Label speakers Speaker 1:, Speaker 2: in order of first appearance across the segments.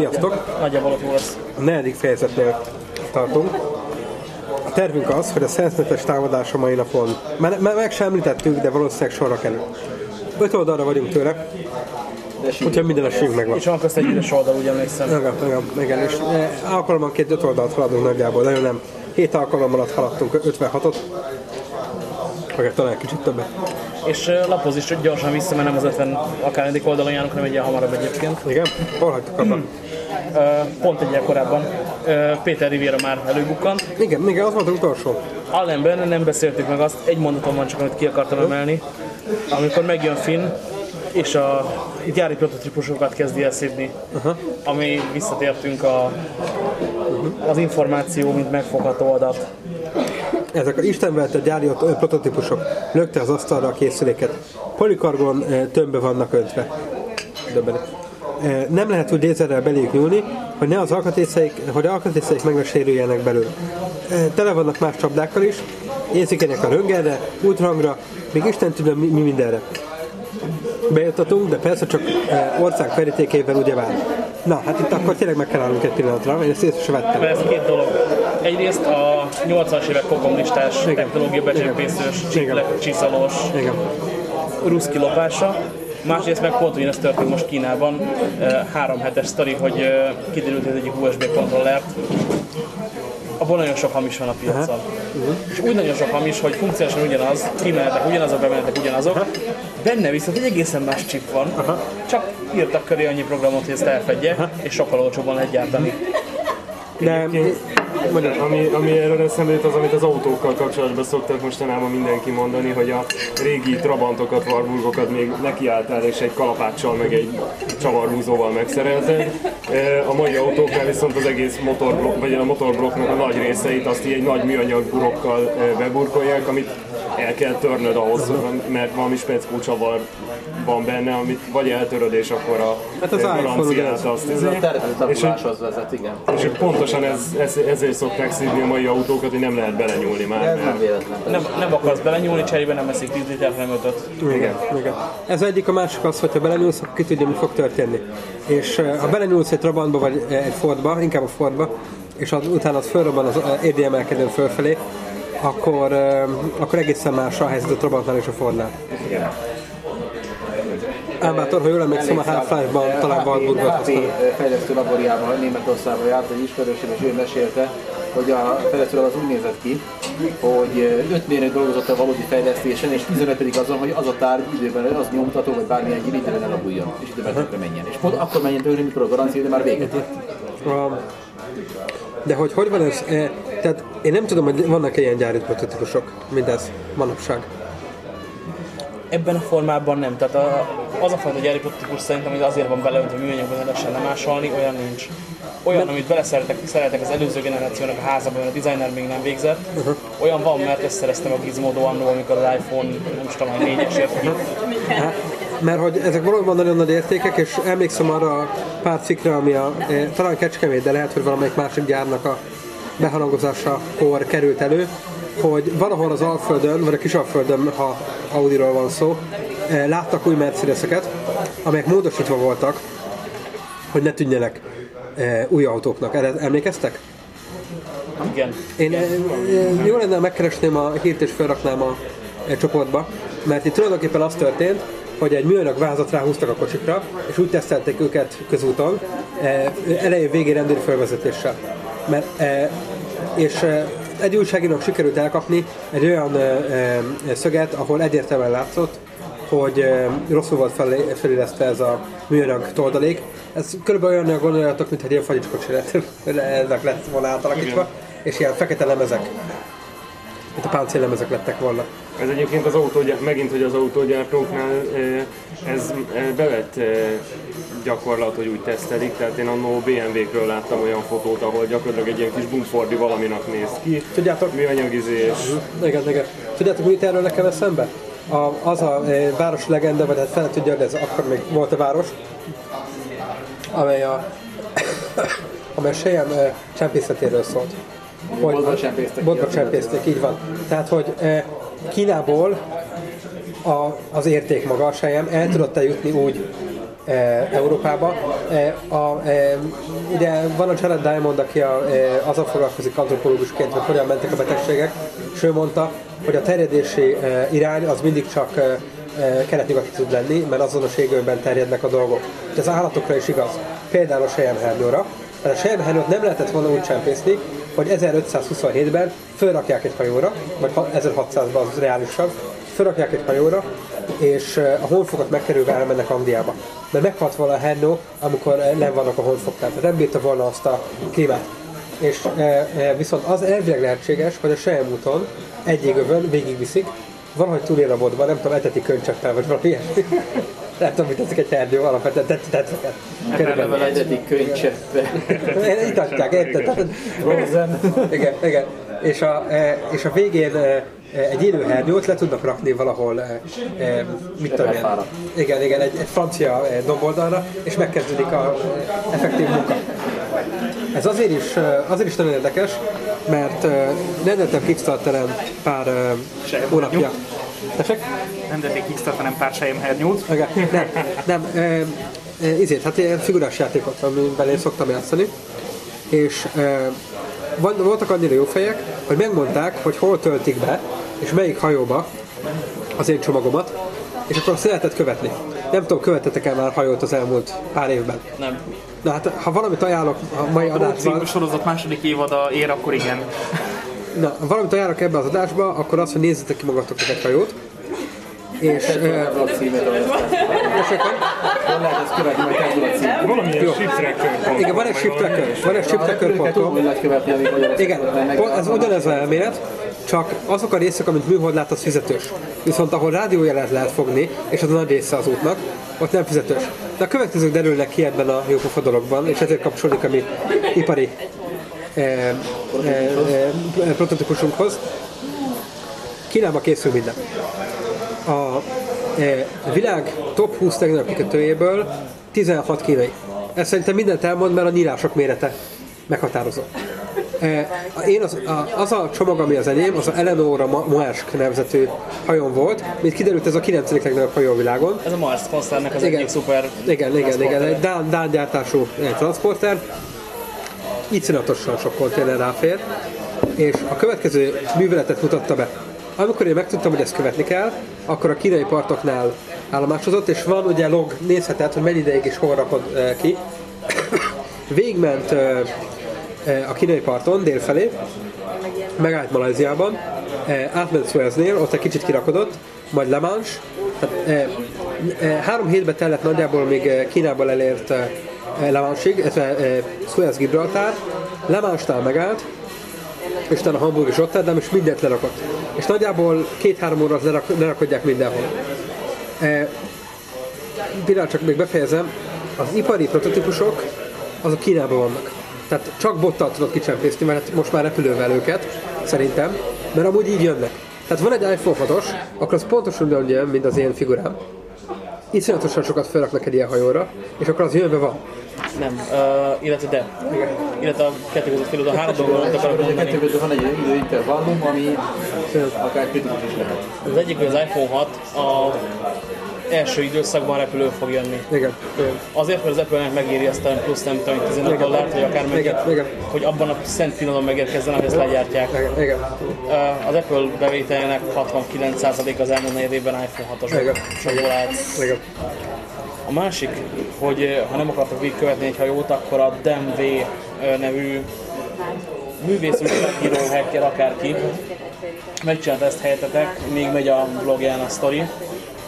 Speaker 1: Sziasztok!
Speaker 2: Nagyjából ott lesz.
Speaker 1: A negyedik fejezetnél tartunk. A tervünk az, hogy a szerzetes támadás a mai napon, mert, mert meg sem említettük, de valószínűleg sorra kerül. Öt oldalra vagyunk tőle, úgyhogy minden esélyünk megvan.
Speaker 2: És van közt egy üres oldal, úgy emlékszem.
Speaker 1: Igen, igen, igen, és e, alkalommal-két öt oldalt haladunk nagyjából, nagyon nem. Hét alkalom alatt haladtunk 56-ot, vagy talán kicsit többet.
Speaker 2: És uh, lapoz is hogy gyorsan visszamenem az 50 akárnyadik oldalon járunk, hanem egy ilyen hamarabb egyébként.
Speaker 1: Igen? Hol hagytuk abban?
Speaker 2: Pont egy korábban. Péter Riviera már előbukkant.
Speaker 1: Igen, igen, az volt az utolsó.
Speaker 2: Allenben nem beszéltük meg azt, egy mondatom van csak, amit ki akartam emelni. Amikor megjön Finn, és a gyári prototípusokat kezdi el szedni, uh-huh. ami visszatértünk a, az információ, mint megfogható adat.
Speaker 1: Ezek a istenvelte gyári ö, prototípusok lökte az asztalra a készüléket. Polikargon tömbbe vannak öntve. Döbbenet. Nem lehet úgy lézerrel beléjük nyúlni, hogy ne az alkatrészeik, hogy alkatrészeik meg ne sérüljenek belül. Ö, Tele vannak más csapdákkal is, érzékenyek a röngelre, útrangra, még Isten tudja mi, mi mindenre. Bejuttatunk, de persze csak ország verítékével ugye vár. Na, hát itt akkor tényleg meg kell állnunk egy pillanatra, én ezt észre sem vettem.
Speaker 2: Ez két dolog. Egyrészt a 80-as évek kokomlistás, technológia becsempészős, csiszalós, ruszki lopása. Másrészt meg pont ugyanezt történt most Kínában, három hetes sztori, hogy kiderült, hogy az egyik USB kontrollert. Abból nagyon sok hamis van a piacon. És úgy nagyon sok hamis, hogy funkciósan ugyanaz, kimenetek ugyanazok, bemenetek ugyanazok, benne viszont egy egészen más chip van, csak írtak köré annyi programot, hogy ezt elfedje, és sokkal olcsóbban lehet gyártani.
Speaker 1: De
Speaker 3: Magyar, ami, ami erről eszembe jut, az, amit az autókkal kapcsolatban szoktak mostanában mindenki mondani, hogy a régi Trabantokat, Warburgokat még nekiálltál, és egy kalapáccsal, meg egy csavarhúzóval megszerelted. E, A mai autóknál viszont az egész motorblokk, vagy a motorblokknak a nagy részeit azt így egy nagy műanyag burokkal e, beburkolják, amit el kell törnöd ahhoz, mert valami speckó csavar van benne, amit vagy eltöröd, és akkor a
Speaker 1: Hát az
Speaker 3: garanciát azt
Speaker 4: Ez a tervezőtapuláshoz vezet, igen.
Speaker 3: És pontosan ez, ez, ezért szokták szívni a mai autókat, hogy nem lehet belenyúlni már.
Speaker 4: Ez nem véletlen.
Speaker 2: Nem, nem akarsz belenyúlni, cserébe nem eszik 10 liter, hanem 5
Speaker 1: Igen, igen. Ez egyik, a másik az, hogyha belenyúlsz, akkor ki tudja, mi fog történni. És eh, ha belenyúlsz egy Trabantba, vagy eh, egy Fordba, inkább a Fordba, és az, utána az fölrobban az eh, érdi emelkedőn fölfelé, akkor, akkor egészen más a helyzet a Trabantnál és a Fordnál. Ábátor, ha jól emlékszem, a Half-Life-ban talán Warburgot
Speaker 4: HP
Speaker 1: használom.
Speaker 4: fejlesztő laborjában Németországban járt egy ismerősöm, és ő mesélte, hogy a fejlesztő az úgy nézett ki, hogy 5 mérnök dolgozott a valódi fejlesztésen, és 15 pedig azon, hogy az a tárgy időben az nyomtató, vagy bármilyen egy időben elavuljon, és időben tönkre menjen. És pont akkor menjen tönkre, mikor a garancia, de már véget ért.
Speaker 1: De hogy hogy van ez? Eh, Tehát én nem tudom, hogy vannak-e ilyen gyári prototípusok, mint ez manapság.
Speaker 2: Ebben a formában nem. Tehát a, az a fajta gyári prototípus szerintem, hogy azért van beleöntve műanyagban, hogy lehessen lemásolni, olyan nincs. Olyan, amit beleszeretek szeretek az előző generációnak a házában, a designer még nem végzett. Olyan van, mert ezt szereztem a Gizmodo annó, amikor az iPhone, nem is tudom, 4-es ért ki.
Speaker 1: Hát, mert hogy ezek valóban nagyon nagy értékek, és emlékszem arra a pár cikkre, ami a, eh, talán Kecskemét, de lehet, hogy valamelyik másik gyárnak a beharangozásakor került elő, hogy valahol az Alföldön, vagy a Kisalföldön, ha Audiról van szó, eh, láttak új Mercedeseket, amelyek módosítva voltak, hogy ne tűnjenek eh, új autóknak. Erre emlékeztek?
Speaker 2: Igen.
Speaker 1: Én eh, eh, jó lenne, megkeresném a hírt és felraknám a csoportba, mert itt tulajdonképpen az történt, hogy egy műanyag vázat ráhúztak a kocsikra, és úgy tesztelték őket közúton, elején végén rendőri felvezetéssel. Mert, és eh, egy újságírónak sikerült elkapni egy olyan eh, eh, szöget, ahol egyértelműen látszott, hogy rosszul volt fel, felillesztve ez a műanyag toldalék. Ez körülbelül olyan gondoljatok, mint egy ilyen fagyicskocsi lett, ezek lett volna átalakítva, és ilyen fekete lemezek, mint a páncéllemezek lettek volna.
Speaker 3: Ez egyébként az autógyár, megint, hogy az autógyártóknál ez bevett gyakorlat, hogy úgy tesztelik, tehát én annó BMW-kről láttam olyan fotót, ahol gyakorlatilag egy ilyen kis bumfordi valaminak néz ki.
Speaker 1: Tudjátok,
Speaker 3: Műanyagizés.
Speaker 1: igen, igen. Tudjátok, mit erről nekem eszembe? A, az a e, város legenda, vagy hát fel tudja, de ez akkor még volt a város, amely a, amely a Sejem e, csempészetéről szólt. Hogy-
Speaker 4: Boltban csempésztek ki
Speaker 1: Boltban
Speaker 4: a
Speaker 1: csempészték, így van. Tehát, hogy e, Kínából a, az érték maga, a Sejem, el tudott eljutni úgy Európába. E, a, e, ugye van a Jared Diamond, aki a, e, azzal foglalkozik antropológusként, hogy hogyan mentek a betegségek, és ő mondta, hogy a terjedési e, irány az mindig csak e, e, kelet-nyugati tud lenni, mert azonos égőben terjednek a dolgok. Ez állatokra is igaz. Például a sejemhernyóra. Mert a sejemhernyót nem lehetett volna úgy csempészni, hogy 1527-ben fölrakják egy hajóra, vagy 1600-ban az reálisabb, fölrakják egy hajóra, és a honfokot megkerülve elmennek Angliába. Mert meghalt volna a hernó, amikor nem vannak a honfoknál. Tehát nem bírta volna azt a klímát. És viszont az elvileg lehetséges, hogy a Sejem úton egy égövön végigviszik, valahogy túlél a bodban, nem tudom, etetik könycseppel, vagy valami ilyesmi. Nem tudom, mit teszik egy herdő, alapvetően tetszeket. Körülbelül.
Speaker 4: Egyedik könycseppe.
Speaker 1: Itatják, érted? Igen, igen. És a, és a végén egy élő hernyót le tudnak rakni valahol, e, e, mit tudom én. Igen, igen, egy, egy francia e, domboldalra, és megkezdődik a effektív munka. Ez azért is, azért is nagyon érdekes, mert rendeltem Kickstarteren pár hónapja. Tessék?
Speaker 5: rendelték Kickstarteren pár sejemhernyót.
Speaker 1: Igen. Nem, nem, e, e, izét, hát ilyen figurás játékot, amiben én szoktam játszani, és e, voltak annyira jó fejek, hogy megmondták, hogy hol töltik be, és melyik hajóba az én csomagomat, és akkor azt lehetett követni. Nem tudom, követetek el már hajót az elmúlt pár évben.
Speaker 2: Nem.
Speaker 1: Na hát, ha valamit ajánlok a mai adásban,
Speaker 5: Című sorozat második évada ér, akkor igen.
Speaker 1: na, ha valamit ajánlok ebbe az adásba, akkor az, hogy nézzetek ki magatoknak egy hajót, és...
Speaker 4: a
Speaker 1: tessék,
Speaker 4: hol lehet ezt követni, majd kezdve a cím.
Speaker 3: Valamilyen shift tracker.
Speaker 1: igen, van egy shift tracker, van egy shift
Speaker 4: Magyarországon
Speaker 1: Igen, ez ugyanez az elmélet, csak azok a részek, amit műhold lát, az fizetős. Viszont ahol rádiójelet lehet fogni, és az a nagy része az útnak, ott nem fizetős. De a következők derülnek ki ebben a jópofa dologban, és ezért kapcsolódik a mi ipari eh, eh, eh, prototípusunkhoz. Kínába készül minden. A eh, világ top 20 legnagyobb kikötőjéből 16 kínai. Ez szerintem mindent elmond, mert a nyílások mérete meghatározó. Eh, Én az, a, az a csomag, ami az enyém, az a Eleonora Ma- Maersk nevezetű hajón volt, mint kiderült, ez a 9. legnagyobb hajó a világon.
Speaker 2: Ez a Mars Concertnek az
Speaker 1: Igen.
Speaker 2: egyik szuper
Speaker 1: Igen, igen, igen, egy Dán, Dán gyártású transporter. Iszonyatosan sok konténer ráfér, és a következő műveletet mutatta be. Amikor én megtudtam, hogy ezt követni kell, akkor a kínai partoknál állomásozott, és van ugye log, nézheted, hogy mennyi ideig és hol rakod eh, ki. Végment eh, eh, a kínai parton délfelé, megállt Malajziában, eh, átment Sueznél, ott egy kicsit kirakodott, majd Le Mans, tehát, eh, eh, három hétbe tellett nagyjából, még Kínából elért Le Mansig, illetve eh, Suez Gibraltár, Le Mansnál megállt, és utána Hamburg és Rotterdam, és mindent lerakott. És nagyjából két-három óra lerak, lerakodják mindenhol. Eh, pillanat csak még befejezem, az ipari prototípusok azok Kínában vannak. Tehát csak bottal tudod kicsempészni, mert most már repülővel őket, szerintem, mert amúgy így jönnek. Tehát van egy iPhone 6-os, akkor az pontosan ugyanúgy jön, mint az én figurám. Iszonyatosan sokat felraknak egy ilyen hajóra, és akkor az jönve van.
Speaker 2: Nem, uh, illetve de. Illetve a kettő között fél, a három dolgot akarok
Speaker 4: A
Speaker 2: mondani.
Speaker 4: kettő között van egy időintervallum, ami akár kritikus is lehet.
Speaker 2: Az egyik, hogy az iPhone 6 a első időszakban repülő fog jönni.
Speaker 1: Igen.
Speaker 2: Azért, mert az Apple-nek megéri azt a plusz nem tudom, 15
Speaker 1: Igen.
Speaker 2: dollárt, vagy akár
Speaker 1: Igen, igen.
Speaker 2: hogy abban a szent pillanatban megérkezzen, hogy ezt legyártják.
Speaker 1: Igen, igen.
Speaker 2: Az Apple bevételének 69% az elmúlt negyed évben iPhone 6-os
Speaker 1: Igen.
Speaker 2: sokból állt.
Speaker 1: igen.
Speaker 2: A másik, hogy ha nem akartok végigkövetni egy hajót, akkor a DMV nevű művész, újságíró, hacker, akárki megcsinálta ezt helyetetek, még megy a blogján a sztori.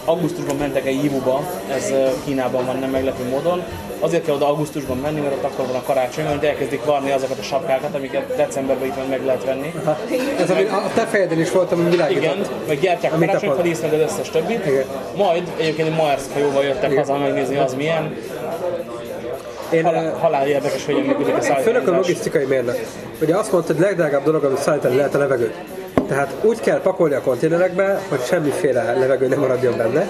Speaker 2: Augusztusban mentek egy Yivuba, ez Kínában van, nem meglepő módon. Azért kell oda augusztusban menni, mert ott akkor van a karácsony, hogy elkezdik varni azokat a sapkákat, amiket decemberben itt meg lehet venni.
Speaker 1: Ez ami a te fejeden is volt, ami világított.
Speaker 2: Igen, meg a
Speaker 1: Amit
Speaker 2: karácsonyfa meg az összes többit.
Speaker 1: Igen.
Speaker 2: Majd egyébként egy Maersk hajóval jöttek
Speaker 1: Igen.
Speaker 2: haza megnézni, az milyen.
Speaker 1: Én,
Speaker 2: Halál, halál érdekes, hogy működik a
Speaker 1: Főnök a
Speaker 2: szállítás.
Speaker 1: logisztikai mérnök. Ugye azt mondta, hogy legdrágább dolog, amit szállítani lehet a levegő. Tehát úgy kell pakolni a konténerekbe, hogy semmiféle levegő nem maradjon benne.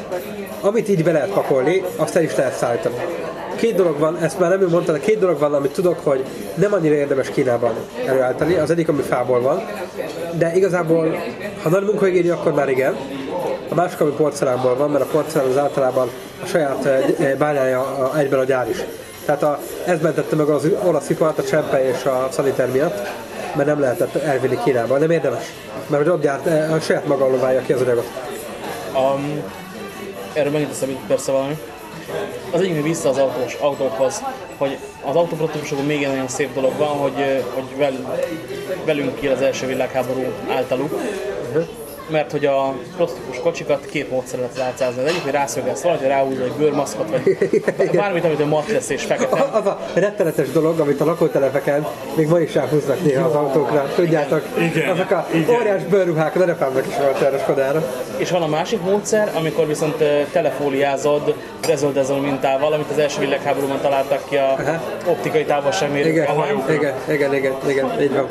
Speaker 1: Amit így be lehet pakolni, azt el is lehet szállítani. Két dolog van, ezt már nem ő mondta, de két dolog van, amit tudok, hogy nem annyira érdemes Kínában előállítani. Az egyik, ami fából van, de igazából, ha nagy munkaigényű, akkor már igen. a másik, ami porcelánból van, mert a porcelán az általában a saját eh, bányája a- egyben a gyár is. Tehát a, ez mentette meg az olasz ipart a csempe és a szaniter miatt, mert nem lehetett elvinni Kínába. Nem érdemes, mert ott gyárt, eh, a saját maga loválja ki az anyagot.
Speaker 2: Um, erről megint eszembe persze valami. Az egyik vissza az autós, autókhoz, hogy az autóprototípusokban még egy nagyon szép dolog van, hogy, ö, hogy vel, velünk ki az első világháború általuk. Mert hogy a prototípus kocsikat két módszerrel lehet látszázni. Az egyik, hogy rászögelsz valamit, hogy ráhúzol egy bőrmaszkot, vagy bármit, amit a mat lesz és fekete.
Speaker 1: Az a rettenetes dolog, amit a lakótelepeken még ma is elhúznak néha az autókra. Tudjátok,
Speaker 3: Igen,
Speaker 1: azok a
Speaker 3: igen.
Speaker 1: óriás bőrruhák, a Nerepámnak is volt erre a Skodára.
Speaker 2: És van a másik módszer, amikor viszont telefóliázod rezoldezol mintával, amit az első világháborúban találtak ki a
Speaker 1: Aha.
Speaker 2: optikai távolságmérők
Speaker 1: Igen, igen, igen, igen, igen, így van.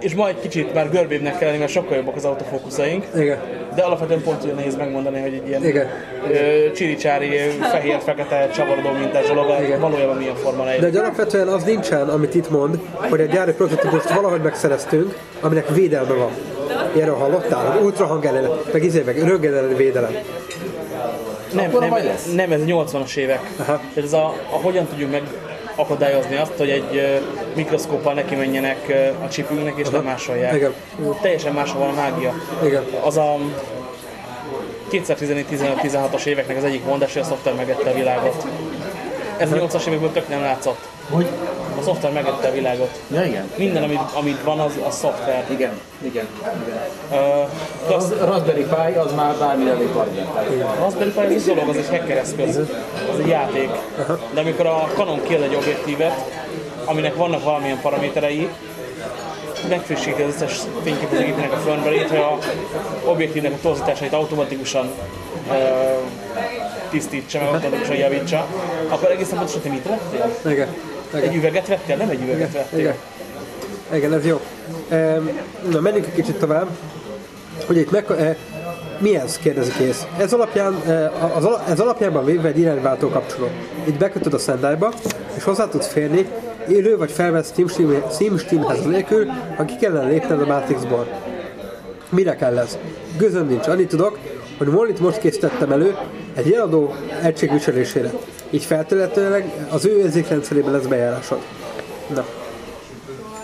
Speaker 2: És ma egy kicsit már görbébbnek kell lenni, mert sokkal jobbak az autofókuszaink.
Speaker 1: Igen,
Speaker 2: De alapvetően pont olyan nehéz megmondani, hogy egy ilyen
Speaker 1: igen.
Speaker 2: ö, csiricsári, fehér-fekete csavarodó mintás dolog
Speaker 1: Igen.
Speaker 2: valójában milyen forma
Speaker 1: De
Speaker 2: lejt.
Speaker 1: hogy alapvetően az nincsen, amit itt mond, hogy egy gyári prototípust valahogy megszereztünk, aminek védelme van. Ilyenről hallottál? Ultrahang ellen, meg izé, meg röntgen ellen védelem.
Speaker 2: Nem,
Speaker 4: Akkor
Speaker 2: nem, nem, ez 80-as évek.
Speaker 1: Aha.
Speaker 2: Ez a, a, hogyan tudjuk megakadályozni azt, hogy egy mikroszkóppal neki menjenek a csipünknek és lemásolják.
Speaker 1: Igen.
Speaker 2: Teljesen máshol a mágia.
Speaker 1: Igen.
Speaker 2: Az a 2014-15-16-os éveknek az egyik mondás, hogy a szoftver megette a világot. Ez a 80-as évekből tök nem látszott.
Speaker 4: Hogy?
Speaker 2: A szoftver megette a világot.
Speaker 4: Ja, igen.
Speaker 2: Minden, amit, amit van, az a szoftver.
Speaker 4: Igen, igen, igen.
Speaker 2: Ö, de azt-
Speaker 4: A Raspberry Pi az már bármire elég
Speaker 2: A Raspberry Pi az egy dolog, az egy hacker eszköz, az egy játék. De amikor a Canon kiad egy objektívet, aminek vannak valamilyen paraméterei, megfrissíti az összes fényképezőgépének a firmware hogy a objektívnek a torzításait automatikusan ö, tisztítsa, meg automatikusan javítsa, akkor egészen pontosan te mit vettél?
Speaker 1: Igen.
Speaker 2: Egy
Speaker 1: Igen.
Speaker 2: üveget vettél? Nem egy üveget vettél.
Speaker 1: Igen. Igen, ez jó. Na, menjünk egy kicsit tovább. Ugye itt meg, eh, mi ez? kérdezi kész. Ez alapján, eh, az, ala- ez alapjában véve egy irányváltó kapcsoló. Itt bekötöd a Sendai-ba, és hozzá tudsz férni élő vagy felvett Steam, Steam, Steam Steamhez nélkül, ha ki kellene lépned a Matrixból. Mire kell ez? Gőzöm nincs. Annyit tudok, hogy Mollit most készítettem elő egy eladó egység viselésére. Így feltétlenül az ő érzékrendszerében lesz bejárásod. Na.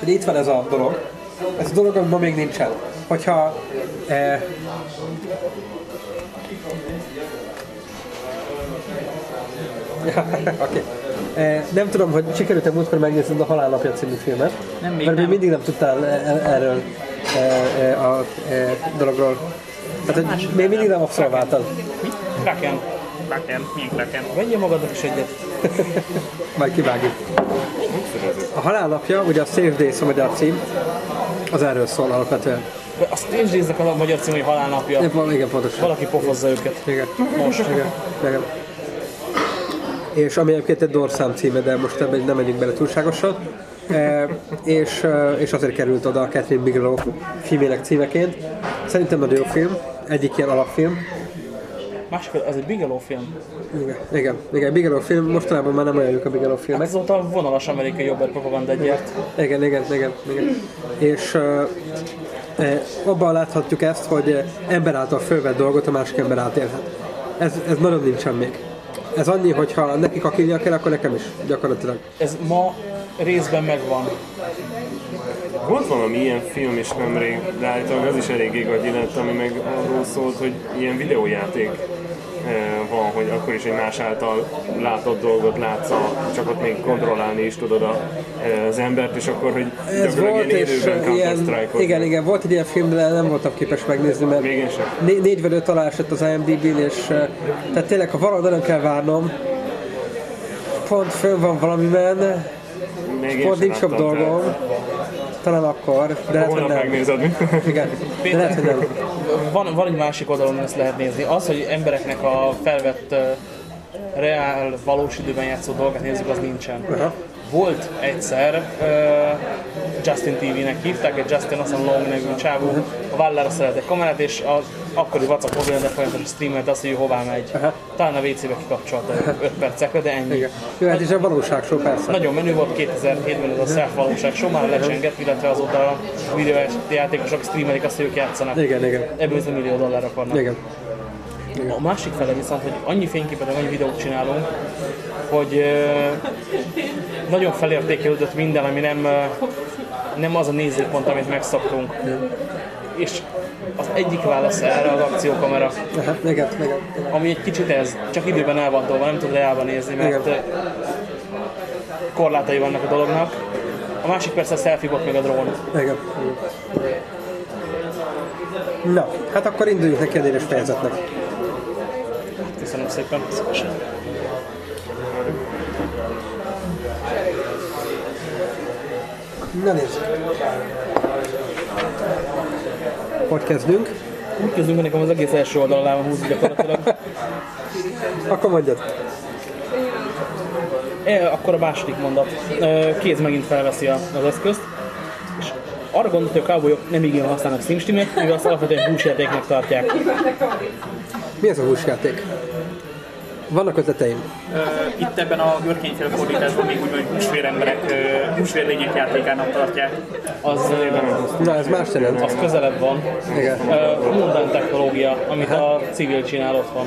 Speaker 1: Ugye itt van ez a dolog. Ez a dolog, ami ma még nincsen. Hogyha eh, Oké. Eh, Nem tudom, hogy sikerült-e múltkor megnézned a Halállapja című filmet.
Speaker 5: Nem, még
Speaker 1: mert még
Speaker 5: nem.
Speaker 1: mindig nem tudtál eh, erről eh, a dologról. Hát, hogy még mindig nem abszolváltad.
Speaker 2: Kraken,
Speaker 5: Kraken, milyen Kraken?
Speaker 2: vegyél magadnak is egyet.
Speaker 1: Majd kivágjuk. A halállapja, ugye a Safe Days a magyar cím, az erről szól alapvetően.
Speaker 2: A Strange Days-nek a magyar cím, hogy halálnapja.
Speaker 1: Igen, igen, pontosan.
Speaker 2: Valaki pofozza őket.
Speaker 1: Igen.
Speaker 2: Most.
Speaker 1: Igen. Igen. És ami egyébként egy dorszám címe, de most ebben nem megyünk bele túlságosan. E, és, e, és azért került oda a Catherine Bigelow filmének címeként. Szerintem nagyon jó film, egyik ilyen alapfilm.
Speaker 2: Másik, az egy Bigelow film.
Speaker 1: Igen, igen, igen Bigelow film, mostanában már nem jók a Bigelow filmek.
Speaker 2: Azóta vonalas amerikai jobbert propaganda gyárt.
Speaker 1: Igen, igen, igen, igen. És uh, abban láthatjuk ezt, hogy ember által fölvett dolgot a másik ember átélhet. Ez, ez nagyon nincsen még. Ez annyi, hogyha nekik akírnia kell, akkor nekem is, gyakorlatilag.
Speaker 2: Ez ma részben megvan.
Speaker 3: Volt valami ilyen film is nemrég, de állítólag az is elég igaz lett, ami meg arról szólt, hogy ilyen videójáték eh, van, hogy akkor is egy más által látott dolgot látsz, csak ott még kontrollálni is tudod a, eh, az embert, és akkor, hogy
Speaker 1: Ez volt,
Speaker 3: ilyen
Speaker 1: és ilyen, igen, igen, volt egy ilyen film, de nem voltam képes megnézni, mert
Speaker 3: Még én sem.
Speaker 1: né- vagy esett az IMDb-n, és eh, tehát tényleg, ha valahol nagyon kell várnom, pont fönn van valamiben,
Speaker 3: Még
Speaker 1: pont nincs jobb
Speaker 3: láttam, tehát
Speaker 1: dolgom, talán akkor, de lehet, hogy nem.
Speaker 3: megnézed.
Speaker 1: Igen, de lehet, hogy nem.
Speaker 2: Van, van egy másik oldalon, ezt lehet nézni. Az, hogy embereknek a felvett reál, valós időben játszó dolgokat nézzük, az nincsen.
Speaker 1: Aha.
Speaker 2: Volt egyszer, uh, Justin TV-nek hívták, egy Justin Awesome Long nevű csávó, a vállára szeret egy kamerát, és az akkori vacak mobilon, de folyamatosan streamelt azt, hogy hová megy.
Speaker 1: Aha.
Speaker 2: Talán a WC-be kikapcsolta 5 percekre, de ennyi.
Speaker 1: Igen. Jó, hát is a valóság show persze.
Speaker 2: Nagyon menő volt 2007-ben ez a self valóság show, már lecsengett, illetve azóta a videójátékosok streamelik azt, hogy ők játszanak.
Speaker 1: Igen, igen,
Speaker 2: Ebből ez a millió dollárok vannak.
Speaker 1: igen.
Speaker 2: A másik fele viszont, hogy annyi fényképet, annyi videót csinálunk, hogy nagyon felértékelődött minden, ami nem, nem az a nézőpont, amit megszoktunk. És az egyik válasz erre az akciókamera,
Speaker 1: Aha, igen, igen.
Speaker 2: ami egy kicsit ez, csak időben el van tolva, nem tud reálba nézni, mert
Speaker 1: Igen.
Speaker 2: korlátai vannak a dolognak. A másik persze a selfie bot meg a drón.
Speaker 1: Igen. Na, hát akkor induljunk neki a fejezetnek.
Speaker 2: Köszönöm szépen.
Speaker 1: Na nézzük. Hogy kezdünk?
Speaker 2: Úgy kezdünk, nekem az egész első oldalon el van húzni gyakorlatilag.
Speaker 1: Akkor mondjad.
Speaker 2: E, akkor a második mondat. Kéz megint felveszi az eszközt, és arra gondolt, hogy a cowboyok nem igen használnak SimStimet, mivel azt alapvetően húsjátéknak tartják.
Speaker 1: Mi ez a húsjáték? Vannak ötleteim.
Speaker 5: Itt ebben a görkényféle fordításban még úgy, hogy húsvér emberek, húsvérlények játékának tartják.
Speaker 2: Az,
Speaker 1: Na, ez más jelent.
Speaker 2: az közelebb van.
Speaker 1: Igen.
Speaker 2: Mundán technológia, amit a civil csinál otthon.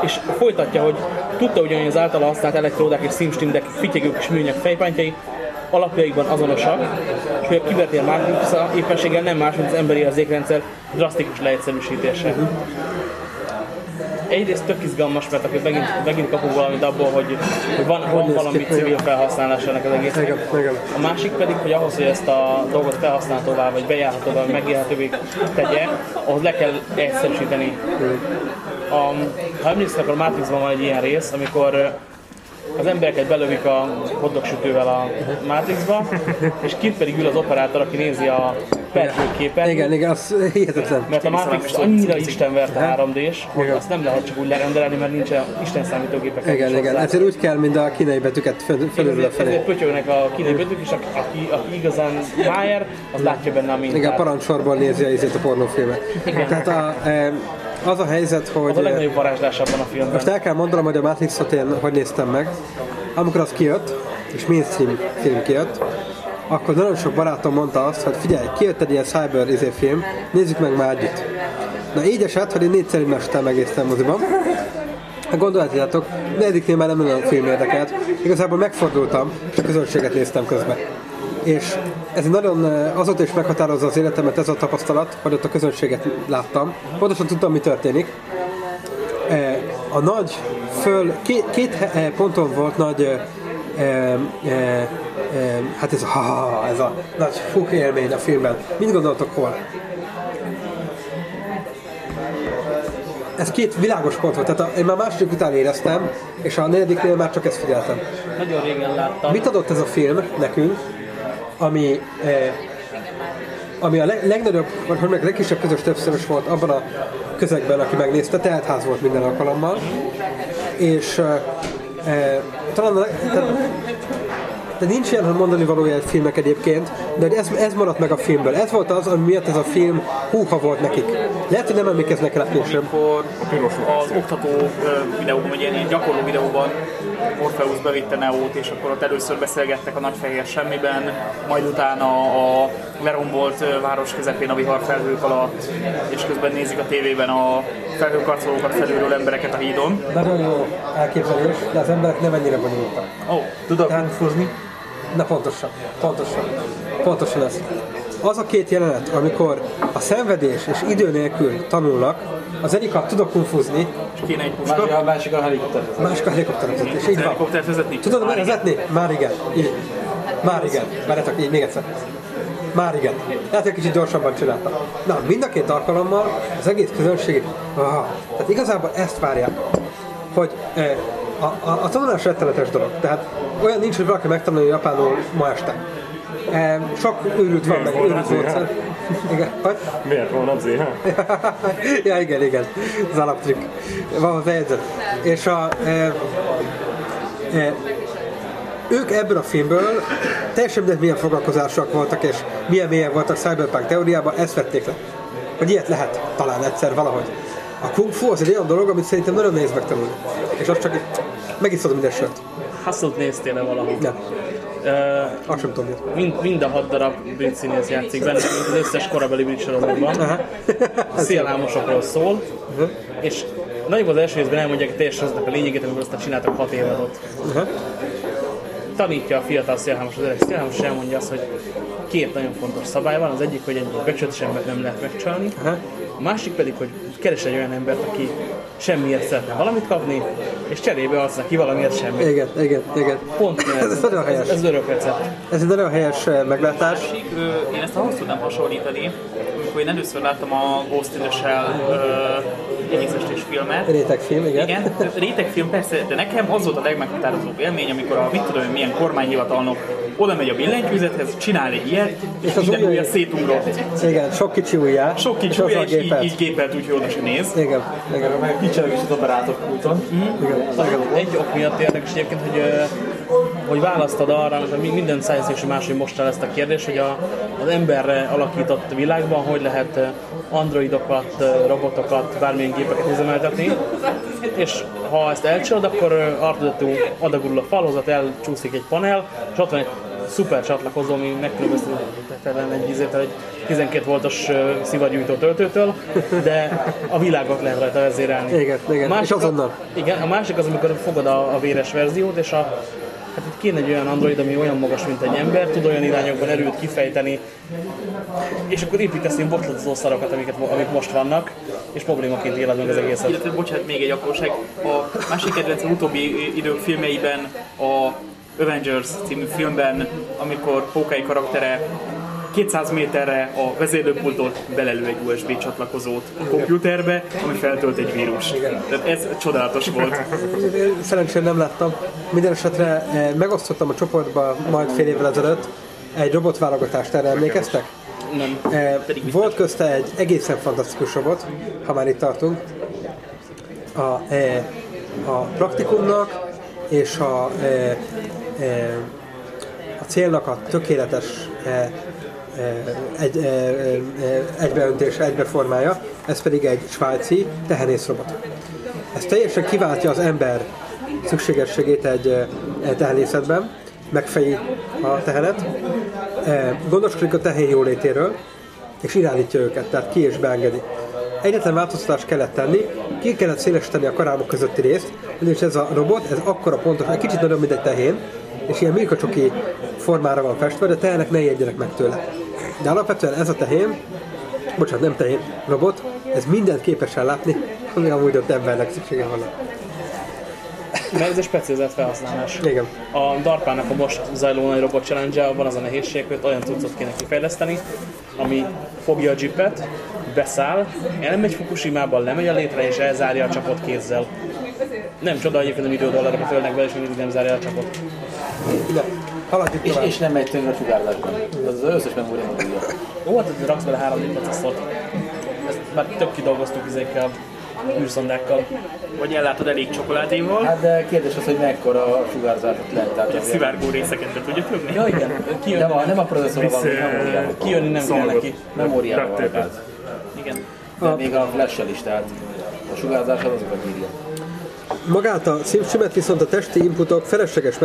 Speaker 2: És folytatja, hogy tudta ugyan, hogy az általa használt elektródák és SimStim-dek fityegők és műanyag fejpántjai alapjaikban azonosak, és hogy a kibertér mátrixa éppenséggel nem más, mint az emberi érzékrendszer drasztikus leegyszerűsítése. Egyrészt tök izgalmas, mert akkor megint, megint kapunk valamit abból, hogy, hogy van, van valami civil felhasználása ennek az egésznek. A másik pedig, hogy ahhoz, hogy ezt a dolgot felhasználhatóvá, vagy bejárhatóvá, vagy megélhetővé tegye, ahhoz le kell egyszerűsíteni. A, ha emlékszel, akkor a Matrixban van egy ilyen rész, amikor az embereket belövik a hotdog sütővel a Matrixba, és kint pedig ül az operátor, aki nézi a percőképet.
Speaker 1: Igen, igen, az hihetetlen.
Speaker 2: Mert a Matrix annyira istenverte 3D-s, hogy azt nem lehet csak úgy lerendelni, mert nincsen Isten számítógépek.
Speaker 1: Igen, igen. Ezért úgy kell, mint a kínai betűket föl- fölülről
Speaker 2: Ezért,
Speaker 1: felé.
Speaker 2: ezért pötyögnek a kínai betűk, és aki, aki, igazán májer, az látja benne a mintát.
Speaker 1: Igen, a parancsorból nézi a, a pornófilmet. Tehát a, e, az a helyzet, hogy...
Speaker 2: Az a legnagyobb varázslás abban a filmben.
Speaker 1: Most el kell mondanom, hogy a Matrixot én hogy néztem meg. Amikor az kijött, és mainstream film kijött, akkor nagyon sok barátom mondta azt, hogy figyelj, kijött egy ilyen cyber izé film, nézzük meg már együtt. Na így esett, hogy én négyszer egymásután megnéztem moziban. Hát gondolhatjátok, negyediknél már nem olyan film érdekelt. Igazából megfordultam, és a közönséget néztem közben. És ez nagyon eh, azóta is meghatározza az életemet ez a tapasztalat, hogy ott a közönséget láttam. Pontosan tudtam, mi történik. Eh, a nagy föl, két, két eh, ponton volt nagy eh, eh, eh, hát ez a, ha, ez a nagy fuk élmény a filmben. Mit gondoltok hol? Ez két világos pont volt, tehát a, én már második után éreztem, és a negyediknél már csak ezt figyeltem.
Speaker 2: Nagyon régen láttam.
Speaker 1: Mit adott ez a film nekünk, ami, eh, ami a leg, legnagyobb, vagy hogy meg legkisebb közös többszörös volt abban a közegben, aki megnézte, tehát ház volt minden alkalommal, és eh, eh, talán a, tehát, de nincs ilyen mondani valója egy filmek egyébként, de hogy ez, ez maradt meg a filmből. Ez volt az, ami miatt ez a film húha volt nekik. Lehet, hogy nem emlékeznek rá később.
Speaker 5: Amikor az oktató videóban, vagy ilyen, ilyen gyakorló videóban Orpheus bevitte Neót, és akkor ott először beszélgettek a nagyfehér semmiben, majd utána a lerombolt város közepén a viharfelhők alatt, és közben nézik a tévében a felhőkarcolókat felülről embereket a hídon.
Speaker 1: Nagyon jó elképzelés, de az emberek nem ennyire bonyolultak.
Speaker 5: Ó, oh, tudok fúzni?
Speaker 1: Na pontosan, pontosan, pontosan ez. Az a két jelenet, amikor a szenvedés és idő nélkül tanulnak, az egyik a tudok kunfuzni,
Speaker 5: És kéne egy puska.
Speaker 4: A másik a helikopter.
Speaker 1: másik a helikopterezni, és így van.
Speaker 5: Vezetni?
Speaker 1: Tudod
Speaker 5: Már
Speaker 1: vezetni? Már igen. Így. Már igen. Várjátok, így még egyszer. Már igen. Lehet, hogy kicsit gyorsabban csináltam. Na, mind a két alkalommal az egész közönség, ah, tehát igazából ezt várják, hogy eh, a, a, a tanulás rettenetes dolog. Tehát olyan nincs, hogy valaki megtanulja japánul ma este. Eh, sok őrült van, meg őrült módszer. Igen, hogy?
Speaker 3: Miért van az
Speaker 1: ja, igen, igen. Az alaptrükk. Van az helyzet. És a... E, e, ők ebből a filmből teljesen mindegy milyen foglalkozások voltak, és milyen mélyen voltak Cyberpunk teóriában, ezt vették le. Hogy ilyet lehet talán egyszer valahogy. A kung fu az egy olyan dolog, amit szerintem nagyon nehéz megtanulni. És azt csak megiszod minden sört.
Speaker 2: Hustle-t néztél-e valahol?
Speaker 1: Nem,
Speaker 2: Uh,
Speaker 1: azt sem tudom.
Speaker 2: mind, mind a hat darab brit színész játszik benne, mint az összes korabeli brit sorozatban.
Speaker 1: Aha.
Speaker 2: Szélhámosokról szól, és nagyobb az első részben elmondják a teljes sorozatnak a lényegét, amikor aztán csináltak hat évadot.
Speaker 1: Aha.
Speaker 2: Tanítja a fiatal szélhámos, az öreg szélhámos, és elmondja azt, hogy két nagyon fontos szabály van. Az egyik, hogy egy becsületes embert nem lehet megcsalni,
Speaker 1: Aha.
Speaker 2: a másik pedig, hogy keres egy olyan embert, aki semmiért szeretne valamit kapni, és cserébe adsz neki valamiért semmit.
Speaker 1: Igen, igen, igen.
Speaker 2: Pont
Speaker 1: Ez, ez nagyon helyes.
Speaker 2: ez, ez örök recept.
Speaker 1: Ez egy nagyon helyes eh, meglátás.
Speaker 5: én ezt ahhoz tudnám hasonlítani, amikor én először láttam a Ghost in the Shell ö, egészestés filmet.
Speaker 1: Rétegfilm, igen.
Speaker 5: Igen, rétegfilm persze, de nekem az volt a legmeghatározóbb élmény, amikor a mit tudom én, milyen kormányhivatalnok oda megy a billentyűzethez, csinál egy ilyet, és
Speaker 1: az
Speaker 5: minden ujja szétugrott.
Speaker 1: Igen, sok kicsi ujjá.
Speaker 5: Sok kicsi
Speaker 1: és azzal
Speaker 5: és így,
Speaker 1: gépelt.
Speaker 5: így gépelt, úgyhogy oda se néz.
Speaker 1: Igen, igen.
Speaker 4: Kicsereg is az operátor pulton.
Speaker 2: Egy ok miatt érdekes egyébként, hogy, hogy választod arra, mert mi- minden science fiction máshogy most el ezt a kérdést, hogy a, az emberre alakított világban hogy lehet ö, androidokat, ö, robotokat, bármilyen gépeket üzemeltetni, és ha ezt elcsinálod, akkor ö, artudatú adagul a falhozat, elcsúszik egy panel, és ott van egy szuper csatlakozó, ami megkülönböztethetetlen egy, izét, egy 12 voltos ö, szivargyújtó töltőtől, de a világot lehet rajta vezérelni.
Speaker 1: Igen, igen, és azonnal.
Speaker 2: Igen, a másik az, amikor fogod a, a véres verziót, és a, hát itt kéne egy olyan android, ami olyan magas, mint egy ember, tud olyan irányokban erőt kifejteni, és akkor építesz ilyen botladozó szarokat, amiket, amik most vannak, és problémaként éled meg az egészet.
Speaker 5: Illetve, bocsánat, még egy apróság. A másik kedvenc utóbbi idők filmjeiben, a Avengers című filmben, amikor Hawkeye karaktere 200 méterre a vezérlőpultot belelő egy USB csatlakozót a komputerbe, ami feltölt egy vírus. Tehát ez csodálatos volt.
Speaker 1: Szerencsére nem láttam. Minden esetre eh, megosztottam a csoportba majd fél évvel ezelőtt egy robotválogatást, erre emlékeztek?
Speaker 2: Nem.
Speaker 1: Eh. Volt közte egy egészen fantasztikus robot, ha már itt tartunk. A, eh, a praktikumnak és a, a célnak a tökéletes egy, eh, eh, egybeöntése, egybeformája, ez pedig egy svájci tehenészrobot. Ez teljesen kiváltja az ember szükségességét egy eh, tehenészetben, megfeji a tehenet, eh, gondoskodik a tehén jólétéről, és irányítja őket, tehát ki és beengedi. Egyetlen változtatást kellett tenni, ki kellett szélesíteni a karámok közötti részt, ugyanis ez a robot, ez akkora pontos, egy kicsit nagyobb, mint egy tehén, és ilyen mirkacsoki formára van festve, de tehenek ne ijedjenek meg tőle. De alapvetően ez a tehén, bocsánat, nem tehén, robot, ez mindent képes ellátni, ami amúgy ott embernek szüksége van.
Speaker 2: Mert ez egy specializált felhasználás.
Speaker 1: Igen.
Speaker 2: A DARPA-nak a most zajló nagy robot challenge van az a nehézség, hogy olyan cuccot kéne kifejleszteni, ami fogja a jeepet, beszáll, elmegy Fukushima-ban, lemegy a létre és elzárja a csapot kézzel. Nem csoda, egyébként a millió dollárba tölnek be, és mindig nem zárja a csapot.
Speaker 1: De haladjuk
Speaker 4: És, és nem megy tönkre a sugárzásban. Az összes memória megújja.
Speaker 2: Jó, hát hogy raksz bele 3 d processzort. Ezt már tök kidolgoztuk ezekkel űrszondákkal.
Speaker 5: Vagy ellátod elég csokoládéval,
Speaker 4: Hát de kérdés az, hogy mekkora a sugárzásot lehet. Tehát azért-
Speaker 5: szivárgó részeket be tudja tömni.
Speaker 2: Ja igen, kijönni,
Speaker 4: nem a, nem a processzorra van, memóriával.
Speaker 2: kijönni nem kell neki.
Speaker 4: Memóriával van.
Speaker 5: Igen.
Speaker 4: De még a flash is, tehát a sugárzás az azokat bírja.
Speaker 1: Magát a SimSimet viszont a testi inputok felesleges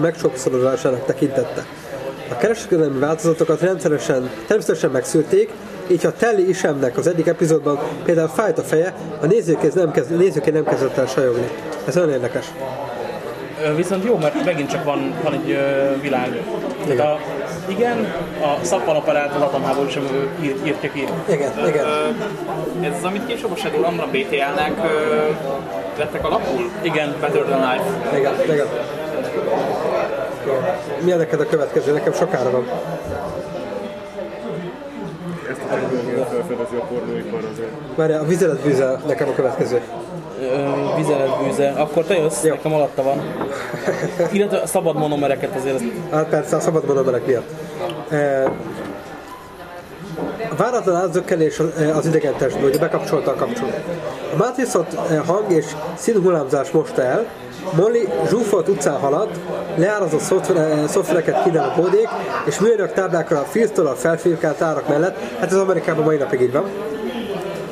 Speaker 1: megsokszorozásának tekintette. A kereskedelmi változatokat rendszeresen, természetesen megszűrték, így ha Telly Isemnek az egyik epizódban például fájt a feje, a nézőként nem, kezd, nézőként nem kezdett el sajogni. Ez nagyon érdekes.
Speaker 2: Viszont jó, mert megint csak van, van egy ö, világ. Tehát a, igen, a szappanoperát az atomháború sem ő írt, írtja ki.
Speaker 1: Igen, igen.
Speaker 5: Ö, Ez az, amit később a Shadowrun a BTL-nek vettek alapul?
Speaker 2: Igen.
Speaker 5: Better Than Life.
Speaker 1: Igen, igen. Mi neked a következő? Nekem sokára van.
Speaker 3: Ezt a felfedezi a pornóipar azért.
Speaker 1: Várjál, a vizeletbűze nekem a következő.
Speaker 2: Ö, Vizeletbűze. Akkor te jössz,
Speaker 1: Jó.
Speaker 2: nekem alatta van. Illetve a szabad monomereket azért
Speaker 1: Hát persze, a szabad monomerek miatt. E, a váratlan átzökkenés az- e, az idegen testből, hogy bekapcsolta a kapcsolót. A Matrixot e, hang és színhullámzás most el, Molly zsúfolt utcán haladt, leárazott szoftver, e, szoftvereket kínál a kódék, és műanyag táblákra a filztől a felfirkált árak mellett, hát ez Amerikában mai napig így van.